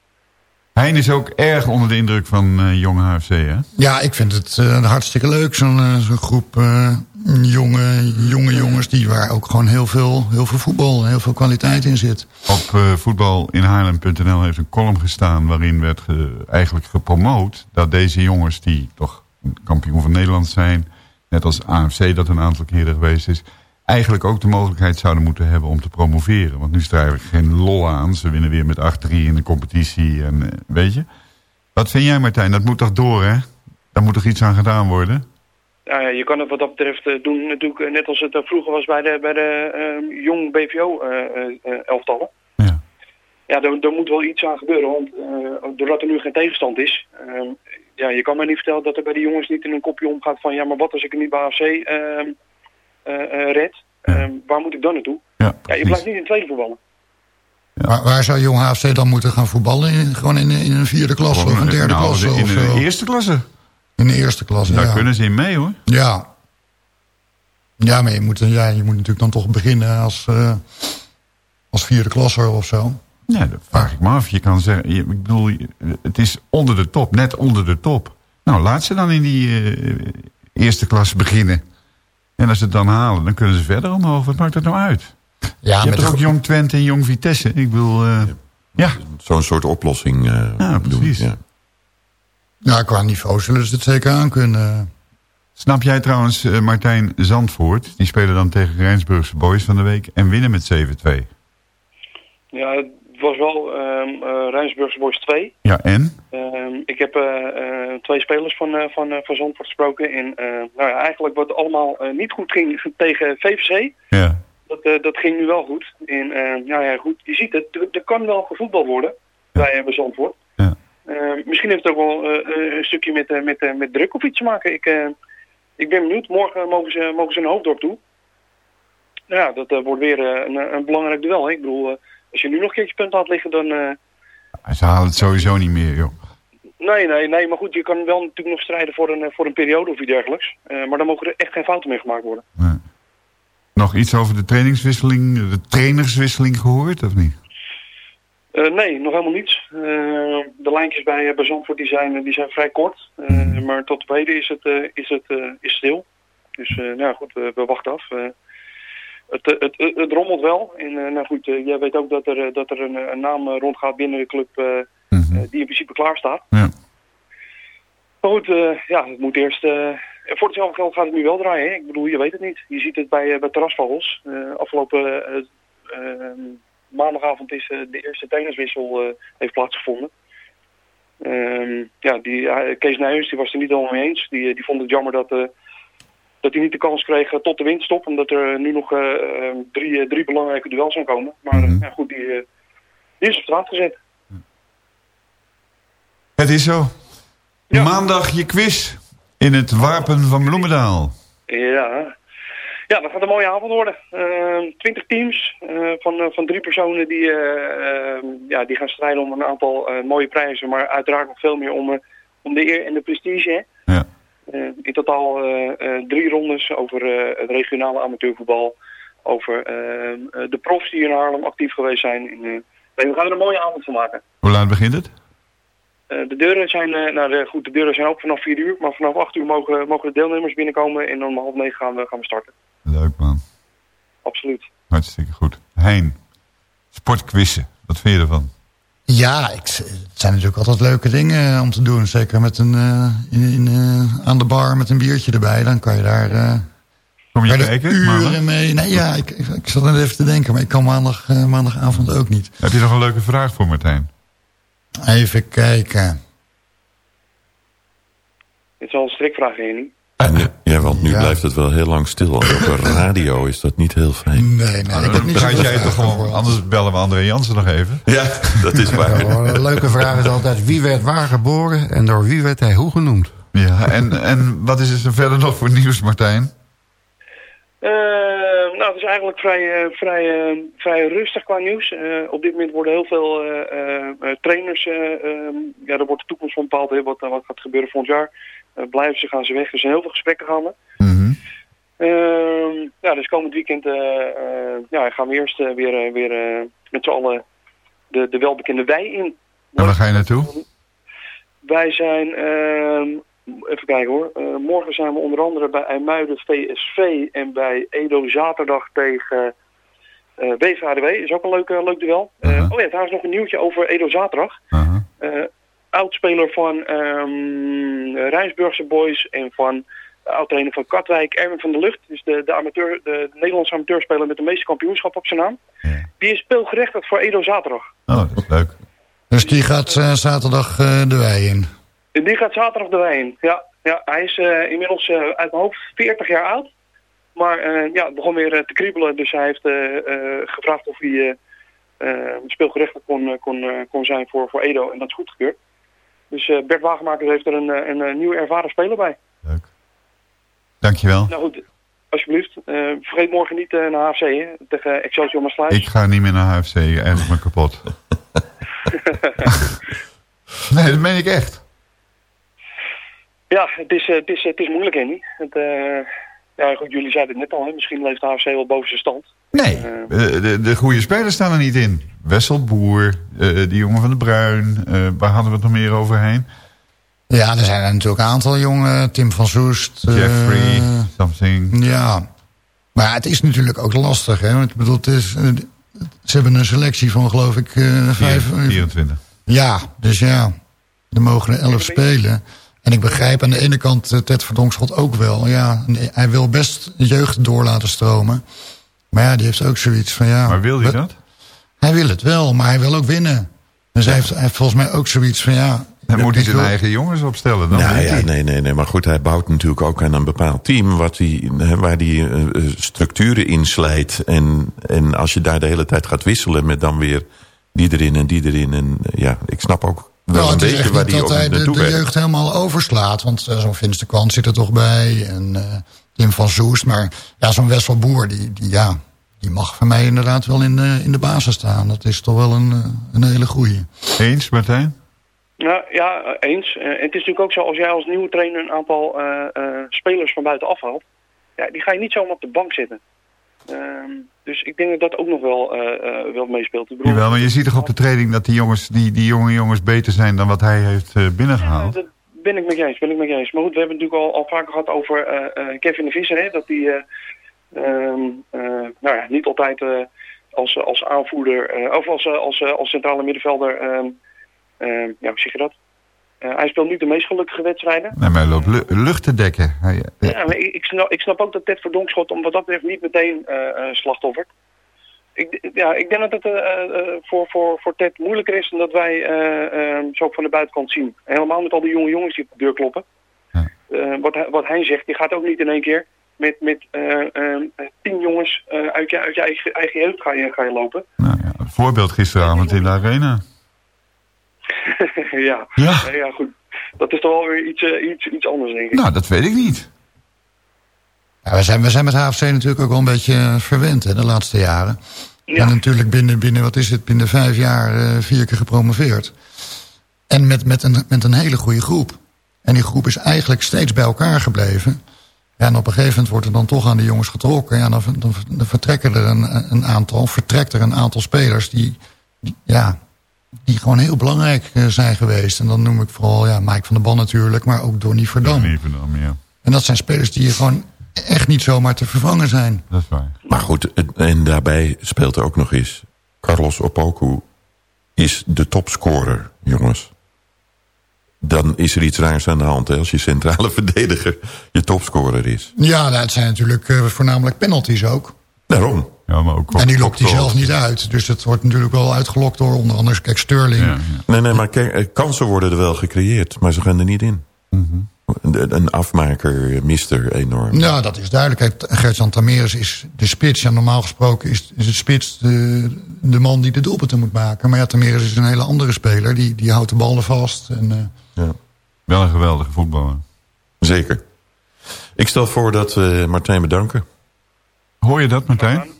Hein is ook erg onder de indruk van eh, Jong HFC hè? Ja, ik vind het eh, hartstikke leuk. Zo'n eh, zo'n groep eh, jonge, jonge jongens die waar ook gewoon heel veel, heel veel voetbal, heel veel kwaliteit in zit. Op eh voetbalinhaarlem.nl heeft een column gestaan waarin werd ge- eigenlijk gepromoot dat deze jongens die toch kampioen van Nederland zijn, net als AFC dat een aantal keren geweest is, eigenlijk ook de mogelijkheid zouden moeten hebben om te promoveren. Want nu is er eigenlijk geen lol aan. Ze winnen weer met 8-3 in de competitie en eh, weet je. Wat vind jij Martijn? Dat moet toch door hè? Daar moet toch iets aan gedaan worden? Nou ja, je kan het wat dat betreft eh, doen natuurlijk eh, net als het vroeger was bij de, bij de eh, jong BVO-elftallen. Ja. ja, er, er moet wel iets aan gebeuren, want doordat er nu geen tegenstand is... ja, je kan mij niet vertellen dat er bij de jongens niet in een kopje omgaat van... ja, maar wat als ik het niet bij AFC ehm, eh, eh, red? Ehm, waar moet ik dan naartoe? Ja, Ja, je blijft niet in tweede voetballen. Waar, waar zou Jong HFC dan moeten gaan voetballen? In, gewoon in, in een vierde klasse of een derde Nou, klasse in de eerste klasse. In de eerste klasse, Daar ja. kunnen ze in mee hoor. Ja. Ja, maar je moet, ja, je moet natuurlijk dan toch beginnen als, eh, als vierde klasser of zo. Ja, dat vraag ik me af. Je kan zeggen, je- ik bedoel, het is onder de top, net onder de top. Nou, laat ze dan in die eh, eerste klas beginnen. En als ze het dan halen, dan kunnen ze verder omhoog. Wat maakt dat nou uit? Ja, je hebt toch ook Jong Twente en Jong Vitesse? Ik bedoel, eh, ja. Zo'n soort oplossing eh, Ja, doen. precies. Ja. Ja, qua niveau zullen ze het zeker aan kunnen. Snap jij trouwens eh, Martijn Zandvoort? Die spelen dan tegen Rijnsburgse Boys van de week en winnen met 7-2. Ja, was wel ehm Rijnsburgse Boys 2. Ja, en? Ehm, ik heb eh, eh, twee spelers van, van, van Zandvoort gesproken. En nou ja, eigenlijk wat allemaal niet goed ging tegen VVC, Ja. dat, dat ging nu wel goed. En nou ja, goed, je ziet het, er, er kan wel gevoetbal worden bij, eh, bij Zandvoort. Ja. Eh, misschien heeft het ook wel een stukje met, met, met druk of iets te maken. Ik, ik ben benieuwd. Morgen mogen ze, mogen ze een hoofddorp toe. Nou ja, dat wordt weer een, een belangrijk duel. Hè? Ik bedoel, als je nu nog een keertje punt laat liggen, dan... eh, Ze halen het sowieso niet meer, joh. Nee, nee, nee, maar goed, je kan wel natuurlijk nog strijden voor een, eh, voor een periode of iets dergelijks. Eh, maar dan mogen er echt geen fouten meer gemaakt worden. Nog iets over de trainingswisseling, de trainerswisseling gehoord, of niet? Nee, nog helemaal niets. De lijntjes bij, bij Zandvoort die zijn, die zijn vrij kort. Eh, maar tot op heden is het, is het is stil. Dus nou ja, goed, we, we wachten af. Eh, het, eh, het, het, het rommelt wel. En eh, nou goed, eh, jij weet ook dat er, eh, dat er een, een naam eh, rondgaat binnen de club eh, eh, die in principe klaar staat. Ja. Maar goed, eh, ja, het moet eerst... eh, voor hetzelfde geld gaat het nu wel draaien. Hè? Ik bedoel, je weet het niet. Je ziet het bij, eh, bij Terrasvogels. Eh, afgelopen eh, eh, maandagavond is eh, de eerste trainerswissel eh, heeft plaatsgevonden. Ehm, ja, die, Kees Nijhuis die was er niet allemaal mee eens. Die, die vond het jammer dat, eh, dat hij niet de kans kreeg eh, tot de winststop. Omdat er nu nog eh, eh, drie, eh, drie belangrijke duels zijn komen. Maar eh, ja, goed, die, eh, die is op straat gezet. Het is zo. Maandag je quiz in het Wapen van Bloemendaal. Ja. Ja, dat gaat een mooie avond worden. Twintig teams eh, van, eh, van drie personen die, eh, eh, ja, die gaan strijden om een aantal eh, mooie prijzen. Maar uiteraard nog veel meer om, eh, om de eer en de prestige. Hè? Eh, in totaal eh, eh, drie rondes over het regionale amateurvoetbal. Over de profs die in Haarlem actief geweest zijn. En, we gaan er een mooie avond van maken. Hoe laat begint het? De deuren zijn, nou de, goed, de deuren zijn open vanaf 4 uur, maar vanaf 8 uur mogen, mogen de deelnemers binnenkomen en om half negen gaan we, gaan we starten. Leuk man. Absoluut. Hartstikke goed. Hein, sportquizzen. Wat vind je ervan? Ja, ik, het zijn natuurlijk altijd leuke dingen om te doen. Zeker met een, eh, in, in, eh, aan de bar met een biertje erbij. Dan kan je daar eh, Kom je kijken, uren maandag? mee. Nee, ja, ik, ik, ik zat net even te denken. Maar ik kan maandag, eh, maandagavond ook niet. Heb je nog een leuke vraag voor Martijn? Even kijken. Het is al een strikvraag, Henny. Ja, want nu blijft het wel heel lang stil. En op de radio is dat niet heel fijn. Nee, nee, Nou, dan draai jij toch gewoon, anders bellen we André Jansen nog even. Ja, dat is waar. Ja, een leuke vraag is altijd wie werd waar geboren en door wie werd hij hoe genoemd? Ja, en, en wat is er verder nog voor nieuws, Martijn? Eh, nou, het is eigenlijk vrij, eh, vrij, eh, vrij rustig qua nieuws. Eh, op dit moment worden heel veel eh, eh, eh, trainers, eh, ehm, ja, daar wordt de toekomst van bepaald, hè, wat, wat gaat gebeuren volgend jaar. Eh, blijven ze, gaan ze weg. Er zijn heel veel gesprekken gaande. Ehm, ja, dus komend weekend eh, eh, ja, gaan we eerst weer, weer met z'n allen de, de welbekende wei in. En waar ga je naartoe? Wij zijn, ehm, even kijken hoor, morgen zijn we onder andere bij IJmuiden VSV en bij Edo zaterdag tegen WVHDW. Is ook een leuk, leuk duel. Eh, oh ja, daar is nog een nieuwtje over Edo zaterdag. Eh, oudspeler van ehm Rijnsburgse Boys en van de oud-trainer van Katwijk, Erwin van der Lucht. Dus de, de, amateur, de, de Nederlandse amateurspeler met de meeste kampioenschap op zijn naam. Die is speelgerechtigd voor Edo zaterdag. Oh, dat is leuk. Dus die gaat eh, zaterdag eh, de wei in. Die gaat zaterdag de wei in. Ja, ja hij is eh, inmiddels eh, uit mijn hoofd 40 jaar oud. Maar eh, ja, het begon weer eh, te kriebelen. Dus hij heeft eh, eh, gevraagd of hij eh, eh, speelgerechtigd kon, eh, kon, eh, kon zijn voor, voor Edo. En dat is goedgekeurd. Dus eh, Bert Wagenmakers heeft er een, eh, een, een nieuwe ervaren speler bij. Dankjewel. Nou goed, alsjeblieft. eh, vergeet morgen niet eh, naar HFC hè, tegen Excelsior Maasluis. Ik ga niet meer naar HFC, erg me kapot. nee, dat meen ik echt. Ja, het is, eh, het is, het is moeilijk, Henny. Het, eh, ja, goed, jullie zeiden het net al, hè? misschien leeft de HFC wel boven zijn stand. Nee. Eh, de, de goede spelers staan er niet in. Wessel Boer, eh, die jongen van de Bruin. eh, waar hadden we het nog meer overheen? Ja, er zijn er natuurlijk een aantal jongen. Tim van Soest. eh, Jeffrey, something. Ja, maar het is natuurlijk ook lastig. Hè? Want ik bedoel, het is, ze hebben een selectie van geloof ik vijf... 24. Ja, dus ja, er mogen er elf spelen. En ik begrijp aan de ene kant Ted Verdonkschot ook wel. Ja, hij wil best jeugd door laten stromen. Maar ja, die heeft ook zoiets van ja... Maar wil hij dat? Hij wil het wel, maar hij wil ook winnen. Dus hij, heeft, hij heeft volgens mij ook zoiets van ja... Dan moet hij zijn wil- eigen jongens opstellen. Dan Nou ja, nee, nee, nee. Maar goed, hij bouwt natuurlijk ook aan een bepaald team... Wat die, hè, waar hij eh, eh, structuren inslijt. En, en als je daar de hele tijd gaat wisselen... met dan weer die erin en die erin. En eh, ja, ik snap ook wel Nou, een beetje waar dat hij de, de jeugd helemaal overslaat. Want zo'n Vince de Kwant zit er toch bij. En eh, Tim van Soest. Maar ja, zo'n Wessel Boer, die, die, ja, die mag voor mij inderdaad wel in de, in de basis staan. Dat is toch wel een, eh, een hele goeie. Eens, Martijn? Nou, ja, eh, eens. Eh, het is natuurlijk ook zo, als jij als nieuwe trainer een aantal eh, eh, spelers van buiten afhaalt, ja, die ga je niet zomaar op de bank zitten. Ehm, dus ik denk dat dat ook nog wel, eh, eh, wel meespeelt. Ik bedoel, Jawel, maar je ziet toch op de training dat die, jongens, die, die jonge jongens beter zijn dan wat hij heeft eh, binnengehaald? dat ben ik met je eens, ben ik met je eens. Maar goed, we hebben het natuurlijk al, al vaker gehad over eh, eh, Kevin de Visser, hè, dat die eh, ehm, eh, nou ja, niet altijd eh, als, als aanvoerder, eh, of als, als, als centrale middenvelder, ehm, ehm, ja, hoe zeg je dat? Hij speelt niet de meest gelukkige wedstrijden. Nee, maar hij loopt lu- lucht te dekken. Hij, Ja, maar ik, ik, snap, ik snap ook dat Ted Verdonkschot om wat dat betreft niet meteen slachtoffert. Ik, ja, ik denk dat het voor, voor, voor Ted moeilijker is dan dat wij zo van de buitenkant zien. En helemaal met al die jonge jongens die op de deur kloppen. Ja. Wat, hij- wat hij zegt, die gaat ook niet in één keer met, met eh, eh, tien jongens eh, uit je, uit je eigen, eigen jeugd ga je, ga je lopen. nou, ja, een voorbeeld gisteravond in de arena. ja. Ja. Ja, goed. Dat is toch wel weer iets, eh, iets, iets anders, denk ik. Nou, dat weet ik niet. Ja, we, zijn, we zijn met HFC natuurlijk ook wel een beetje verwend hè, de laatste jaren. Ja. En natuurlijk binnen, binnen, wat is het, binnen vijf jaar eh, vier keer gepromoveerd. En met, met, een, met een hele goede groep. En die groep is eigenlijk steeds bij elkaar gebleven. Ja, en op een gegeven moment wordt er dan toch aan de jongens getrokken. Ja, dan, dan, dan vertrekken er een, een aantal, vertrekt er een aantal spelers die, die- ja, die gewoon heel belangrijk eh, zijn geweest. En dan noem ik vooral ja, Mike van der Ban natuurlijk, maar ook Donny Verdam. Niet Verdam, ja. En dat zijn spelers die gewoon echt niet zomaar te vervangen zijn. Dat is waar. Maar goed, en daarbij speelt er ook nog eens... Carlos Opoku is de topscorer, jongens. Dan is er iets raars aan de hand hè, als je centrale verdediger je topscorer is. Ja, nou, het zijn natuurlijk eh, voornamelijk penalties ook. Daarom. Ja, maar ook en die lokt hij zelf niet uit. Dus het wordt natuurlijk wel uitgelokt door onder andere kijk, Sterling. Ja, ja. Nee, nee, maar kijk, eh, kansen worden er wel gecreëerd, maar ze gaan er niet in. Een- Een afmaker mist er enorm. Nou, dat is duidelijk. Gert-Jan Tameres is de spits. Ja, normaal gesproken is, is de spits de, de man die de doelpunten moet maken. Maar ja, Tameres is een hele andere speler. Die, die houdt de ballen vast. En, eh, Ja, Wel een geweldige voetballer. zeker. Ik stel voor dat we Martijn bedanken. Hoor je dat, Martijn?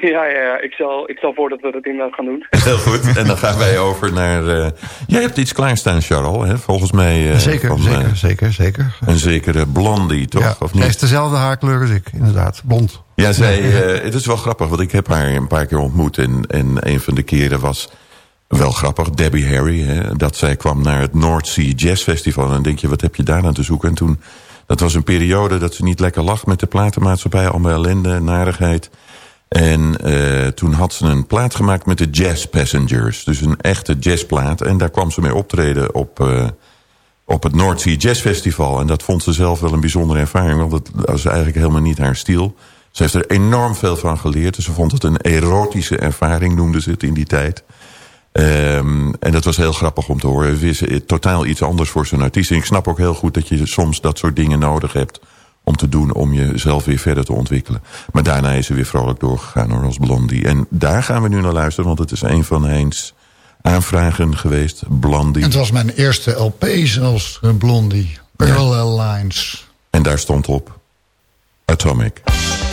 Ja, ja, ja. Ik, stel, ik stel voor dat we dat inderdaad gaan doen. Heel goed. En dan gaan wij over naar... eh, Jij hebt iets klaarstaan, Charles, hè? volgens mij. eh, zeker, van, zeker, eh, zeker, zeker. een zekere Blondie, toch? Ja, of zij niet? heeft dezelfde haarkleur als ik, inderdaad. Blond. Ja, zij, eh, het is wel grappig, want ik heb haar een paar keer ontmoet. En, en een van de keren was wel grappig, Debbie Harry. Hè, dat zij kwam naar het North Sea Jazz Festival. En dan denk je, wat heb je daar aan te zoeken? En toen, dat was een periode dat ze niet lekker lag met de platenmaatschappij. Allemaal ellende, narigheid. En eh, toen had ze een plaat gemaakt met de Jazz Passengers. Dus een echte jazzplaat. En daar kwam ze mee optreden op... eh, op het North Sea Jazz Festival. En dat vond ze zelf wel een bijzondere ervaring. Want dat was eigenlijk helemaal niet haar stijl. Ze heeft er enorm veel van geleerd. Dus ze vond het een erotische ervaring, noemde ze het in die tijd. Ehm, en dat was heel grappig om te horen. Het is eh, totaal iets anders voor zo'n artiest. En ik snap ook heel goed dat je soms dat soort dingen nodig hebt... om te doen om jezelf weer verder te ontwikkelen. Maar daarna is ze weer vrolijk doorgegaan hoor, als Blondie. En daar gaan we nu naar luisteren, want het is een van Heinz aanvragen geweest. Blondie. en het was mijn eerste LP zelfs, eh, Blondie. Parallel Lines. En daar stond op Atomic. Atomic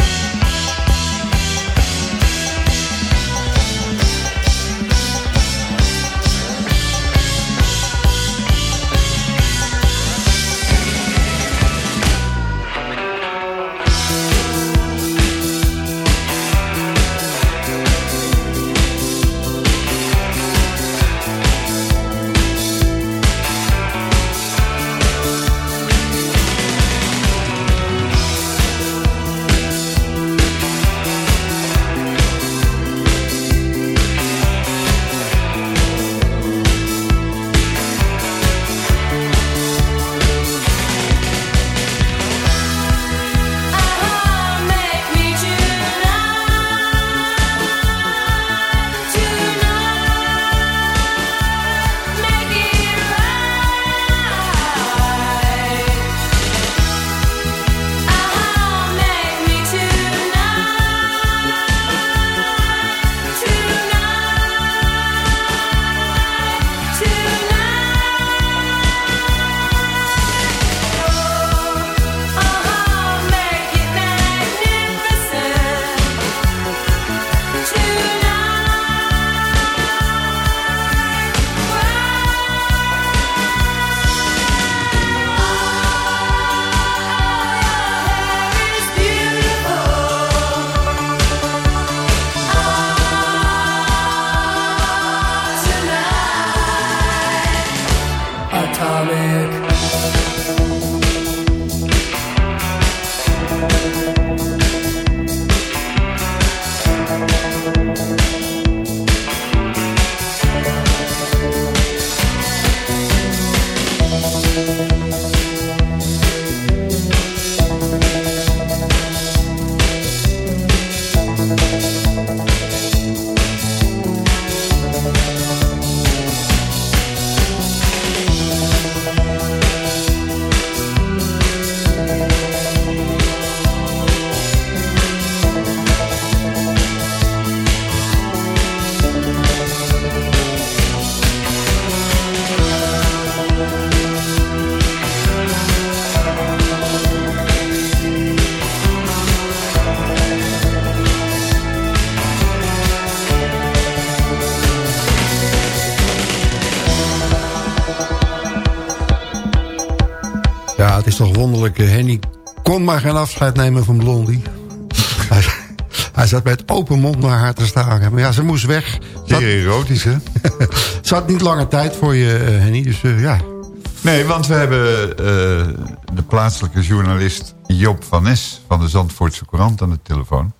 wonderlijke Henny kon maar geen afscheid nemen van Blondie. hij, hij zat met open mond naar haar te staren. Maar ja, ze moest weg. Zeer erotisch, hè? ze had niet lange tijd voor je, uh, Henny. Dus uh, ja, Nee, want we hebben uh, de plaatselijke journalist Joop van Nes... van de Zandvoortse Courant aan de telefoon.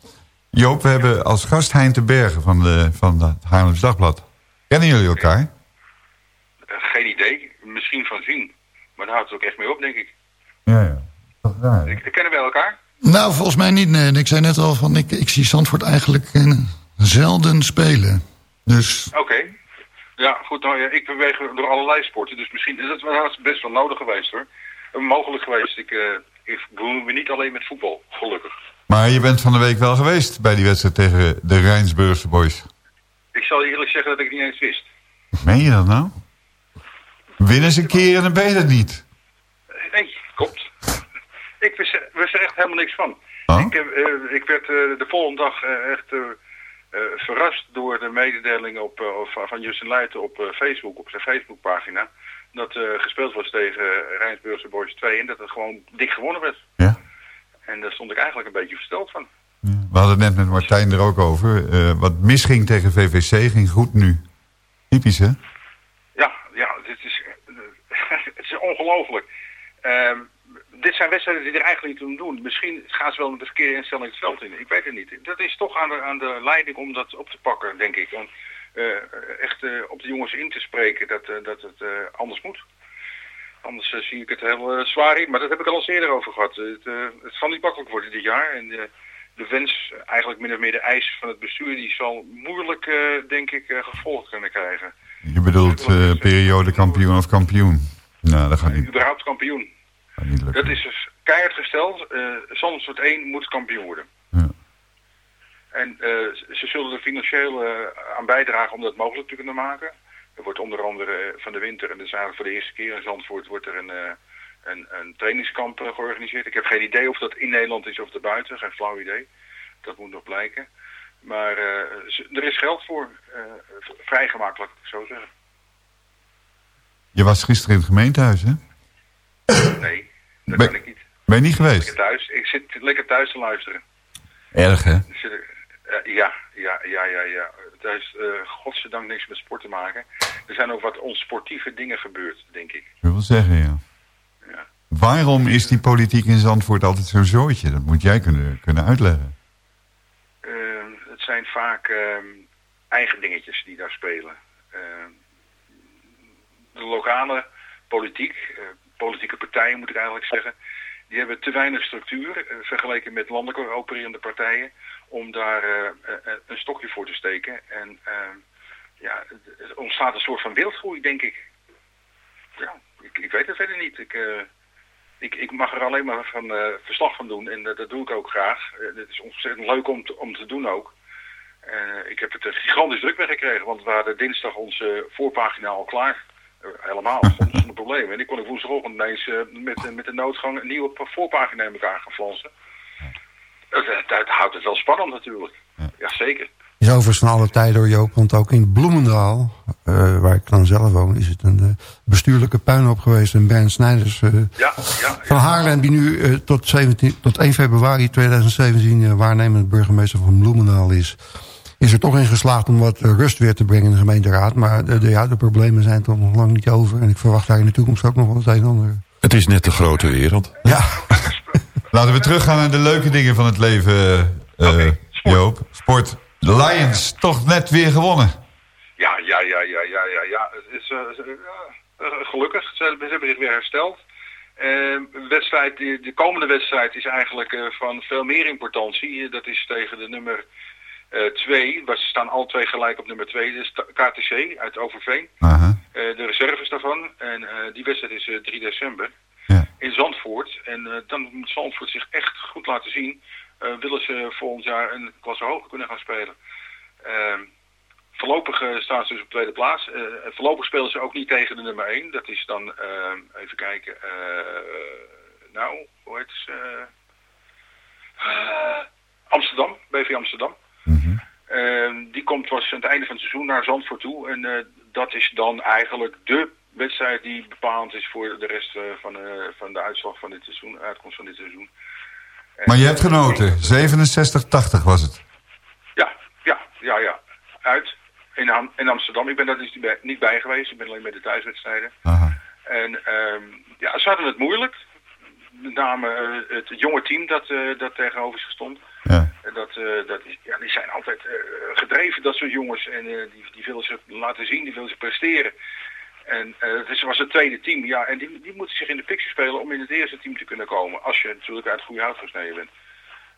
Joop, we hebben als gast Hein te Bergen van, de, van het Haarlems Dagblad. Kennen jullie elkaar? Geen idee. Misschien van zien. Maar daar houdt het ook echt mee op, denk ik. Ja, ja. Toch raar. Ik, kennen wij elkaar? Nou, volgens mij niet. Nee. Ik zei net al van, ik, ik zie Zandvoort eigenlijk uh, zelden spelen. Dus... Oké. Okay. Ja, goed. Nou, ja, ik beweeg door allerlei sporten. Dus misschien is het wel best wel nodig geweest hoor. Mogelijk geweest. Ik, uh, ik bemoei me niet alleen met voetbal, gelukkig. Maar je bent van de week wel geweest bij die wedstrijd tegen de Rijnsburgse boys. Ik zal je eerlijk zeggen dat ik het niet eens wist. Meen je dat nou? Win eens een keer en dan ben je dat niet. Nee. Ik wist, wist, er echt helemaal niks van. Oh? Ik, uh, ik, werd uh, de volgende dag echt verrast door de mededeling op, van Justin Leijten op Facebook, op zijn Facebookpagina. Dat gespeeld was tegen Rijnsburgse Boys 2 en dat het gewoon dik gewonnen werd. Ja. En daar stond ik eigenlijk een beetje versteld van. Ja. We hadden het net met Martijn er ook over. wat misging tegen VVC ging goed nu. Typisch hè? Ja, ja dit is, het is ongelooflijk. Uh, dit zijn wedstrijden die er eigenlijk niet om doen. Misschien gaan ze wel met de verkeerde instelling het veld in. Ik weet het niet. Dat is toch aan de, aan de leiding om dat op te pakken, denk ik. Om uh, echt uh, op de jongens in te spreken dat, uh, dat het anders moet. Anders zie ik het heel zwaar in. Maar dat heb ik al eens eerder over gehad. Het, het zal niet makkelijk worden dit jaar. En de wens, eigenlijk min of meer de eis van het bestuur... die zal moeilijk, denk ik, gevolgd kunnen krijgen. Je bedoelt periode kampioen of kampioen? Nou, dat gaat niet. Überhaupt kampioen. Dat is dus keihard gesteld. Uh, Zandvoort 1 moet kampioen worden. Ja. En uh, ze zullen er financieel uh, aan bijdragen om dat mogelijk te kunnen maken. Er wordt onder andere van de winter, en dat is eigenlijk voor de eerste keer in Zandvoort, wordt er een, een, een trainingskamp georganiseerd. Ik heb geen idee of dat in Nederland is of erbuiten, geen flauw idee. Dat moet nog blijken. Maar er is geld voor, vrijgemaakt, laat ik zo zeggen. Je was gisteren in het gemeentehuis, hè? Nee, dat ben, kan ik niet. Ben je niet geweest? Lekker thuis. Ik zit lekker thuis te luisteren. Erg, hè? Dus, uh, ja, ja, ja, ja, ja. Het heeft uh, godzijdank niks met sport te maken. Er zijn ook wat onsportieve dingen gebeurd, denk ik. Ik wil zeggen, ja. ja. Waarom is die politiek in Zandvoort altijd zo'n zooitje? Dat moet jij kunnen, kunnen uitleggen. Uh, het zijn vaak ehm, eigen dingetjes die daar spelen. Ehm, de lokale politiek politieke partijen, moet ik eigenlijk zeggen, die hebben te weinig structuur uh, vergeleken met landelijk opererende partijen om daar uh, uh, een stokje voor te steken. En ja, er ontstaat een soort van wildgroei, denk ik. Ja, ik, ik weet het verder niet. Ik, ik, ik mag er alleen maar van verslag van doen en dat doe ik ook graag. het is ontzettend leuk om te, om te doen ook. ik heb het er gigantisch druk mee gekregen, want we hadden dinsdag onze voorpagina al klaar helemaal zonder problemen. En ik kon ik woensdagochtend ineens uh, met, met de noodgang een nieuwe voorpagina in elkaar gaan flansen. Dat, dat, houdt het wel spannend natuurlijk. Ja, ja zeker. Is overigens van alle tijden door Joop, want ook in Bloemendaal, uh, waar ik dan zelf woon, is het een uh, bestuurlijke puinhoop geweest. En Ben Snijders ja, ja, van Haarlem, die nu tot, 17, tot 1 februari 2017 waarnemend burgemeester van Bloemendaal is is er toch in geslaagd om wat rust weer te brengen in de gemeenteraad. Maar de, de, ja, de problemen zijn toch nog lang niet over. En ik verwacht daar in de toekomst ook nog wel het een en ander. Het is net de grote wereld. Ja. Laten we teruggaan naar de leuke dingen van het leven, uh, okay, sport. Joop. Sport. De Lions, toch net weer gewonnen. Ja, ja, ja, ja, ja, ja. ja. Het is, uh, uh, gelukkig. Ze, hebben zich weer hersteld. wedstrijd, de, de komende wedstrijd is eigenlijk van veel meer importantie. Dat is tegen de nummer... Uh, twee, we staan al twee gelijk op nummer twee, dus KTC uit Overveen. -huh. uh, de reserves daarvan. En uh, die wedstrijd is 3 december ja. in Zandvoort. En dan moet Zandvoort zich echt goed laten zien. willen ze volgend jaar een klasse hoger kunnen gaan spelen. Ehm, voorlopig staan ze dus op tweede plaats. voorlopig spelen ze ook niet tegen de nummer 1. Dat is dan, ehm, even kijken, nou, hoe heet het? Amsterdam, BV Amsterdam. Mm -hmm. uh, die komt was aan het einde van het seizoen naar Zandvoort toe. En uh, dat is dan eigenlijk de wedstrijd die bepalend is voor de rest eh, van, eh, van de uitslag van dit seizoen, uitkomst van dit seizoen. En, Maar je hebt eh, genoten. 67-80 was het. Ja, ja, ja, ja. Uit in, Am- in Amsterdam. Ik ben daar dus niet bij, geweest. Ik ben alleen bij de thuiswedstrijden. En ehm, ja, ze hadden het moeilijk. Met name eh, het jonge team dat, eh, dat tegenover ze stond. Ja. Dat, eh, dat ja, die zijn altijd eh, gedreven, dat soort jongens. En eh, die, die willen zich laten zien, die willen zich presteren. En het was het tweede team, ja. En die, die moeten zich in de picture spelen om in het eerste team te kunnen komen. Als je natuurlijk uit goede hout gesneden bent.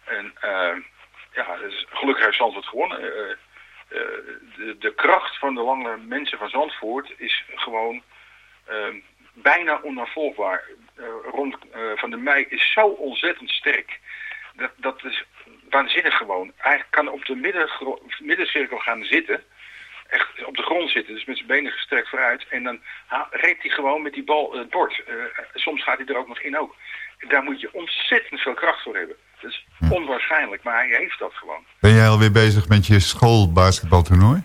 En eh, ja, dus gelukkig heeft Zandvoort gewonnen. De, de kracht van de lange mensen van Zandvoort is gewoon eh, bijna onafvolgbaar. Eh Ron eh, van der Meij is zo ontzettend sterk. Dat, dat waanzinnig gewoon. Hij kan op de middencirkel gaan zitten. Echt op de grond zitten, dus met zijn benen gestrekt vooruit. En dan reept hij gewoon met die bal het bord. Eh, soms gaat hij er ook nog in ook. Daar moet je ontzettend veel kracht voor hebben. Dat is onwaarschijnlijk, maar hij heeft dat gewoon. Ben jij alweer bezig met je schoolbasketbaltoernooi?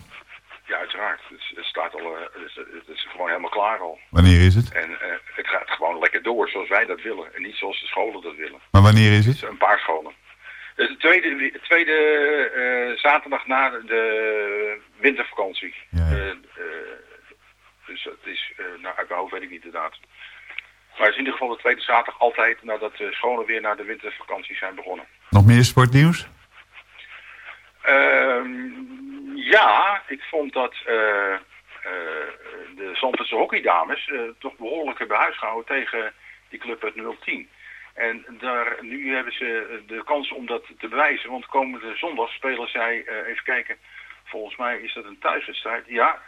Ja, uiteraard. Het, staat al, eh, het, is, gewoon helemaal klaar al. Wanneer is het? En eh, het gaat gewoon lekker door zoals wij dat willen. En niet zoals de scholen dat willen. Maar wanneer is het? Een paar scholen. Het de tweede, de tweede eh, zaterdag na de wintervakantie. Eh, eh, dus dat is, nou, uit mijn hoofd weet ik niet de datum. Maar het is in ieder geval de tweede zaterdag altijd nadat de scholen weer naar de wintervakantie zijn begonnen. Nog meer sportnieuws? Ehm, ja, ik vond dat de Zandvoortse hockeydames toch behoorlijk hebben huisgehouden tegen die club uit 010. En daar, nu hebben ze de kans om dat te bewijzen, want komende zondag spelen zij, eh, even kijken, volgens mij is dat een thuiswedstrijd. Ja,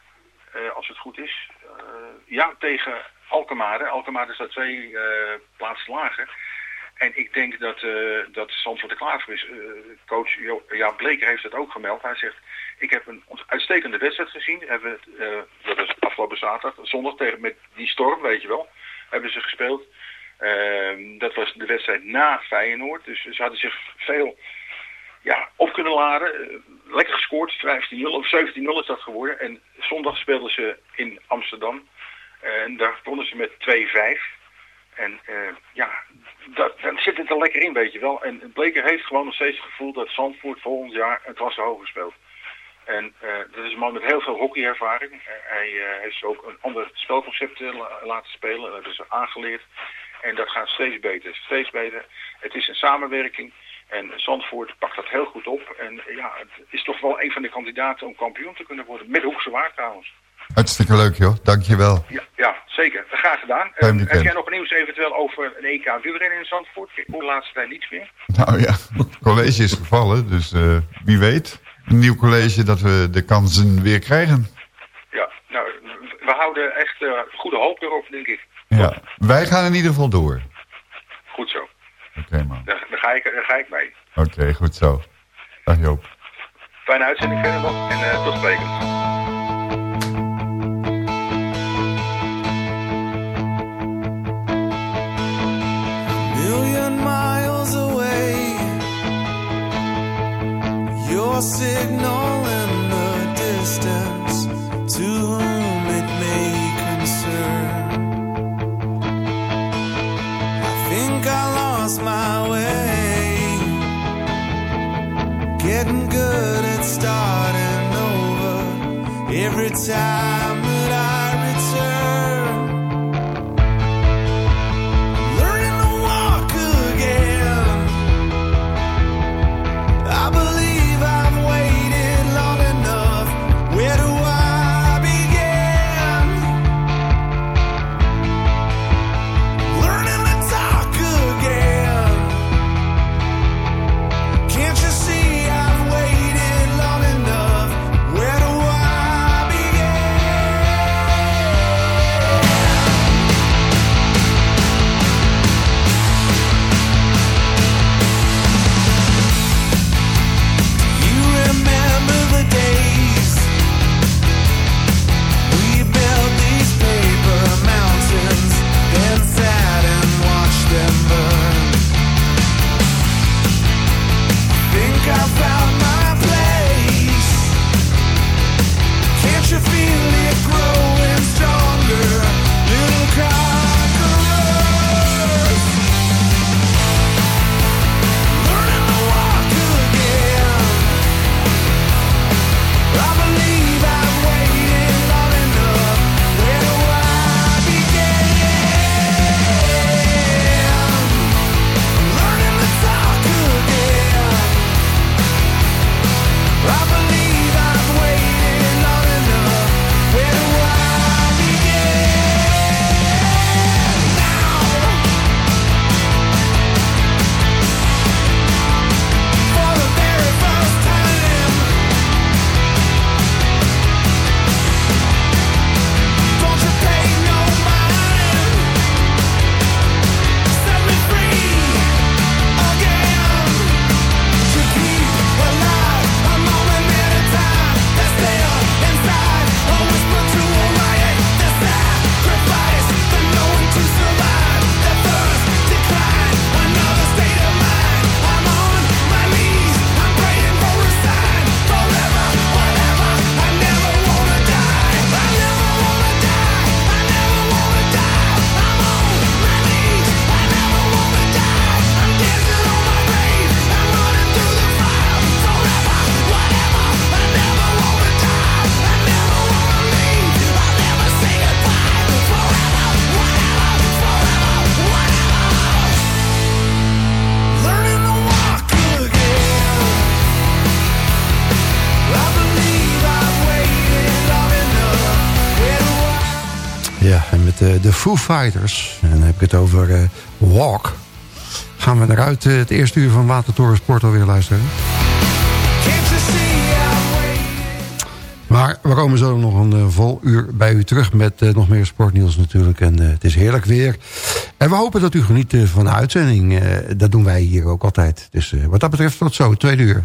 eh, als het goed is. Eh, ja, tegen Alkmaar. Alkmaar staat twee plaatsen lager. En ik denk dat, eh dat Zandvoort er klaar is. Coach jo Jaap Bleker heeft het ook gemeld. Hij zegt, ik heb een uitstekende wedstrijd gezien. Hebben, dat is afgelopen zaterdag, zondag tegen met die storm, weet je wel. Hebben ze gespeeld. Ehm, dat was de wedstrijd na Feyenoord. Dus ze hadden zich veel ja, op kunnen laden. Eh, lekker gescoord, 15-0 of 17-0 is dat geworden. En zondag speelden ze in Amsterdam. En daar wonnen ze met 2-5. En eh, ja, dat, dan zit het er lekker in, weet je wel. En Bleker heeft gewoon nog steeds het gevoel dat Zandvoort volgend jaar een klasse hoger speelt. En eh, dat is een man met heel veel hockeyervaring. Hij heeft ook een ander spelconcept la- laten spelen. Dat ze aangeleerd. En dat gaat steeds beter, steeds beter. Het is een samenwerking. En Zandvoort pakt dat heel goed op. En ja, het is toch wel een van de kandidaten om kampioen te kunnen worden. Met Hoekse Waard trouwens. Hartstikke leuk joh, dankjewel. Ja, ja zeker. Graag gedaan. Weekend. heb jij nog nieuws eventueel over een EK wielrennen in Zandvoort? Ik hoor de laatste tijd niets meer. Nou ja, het college is gevallen, dus eh, wie weet. Een nieuw college dat we de kansen weer krijgen. Ja, nou, we houden echt eh, goede hoop erop, denk ik. Ja, wij gaan in ieder geval door. Goed zo. Oké man, Daar, daar, ga, ik, daar ga ik mee. oké, goed zo. Dag Joop. Fijne uitzending verder nog en eh, tot spreken. million miles away. Your signal in the distance, getting good at starting over. Every time de Foo Fighters. En dan heb ik het over eh, Walk. Gaan we eruit eh, het eerste uur van Watertoren Sport alweer luisteren. Maar we komen zo nog een eh, vol uur bij u terug met nog meer sportnieuws natuurlijk. En het is heerlijk weer. En we hopen dat u geniet van de uitzending. Dat doen wij hier ook altijd. Dus wat dat betreft tot zo, tweede uur.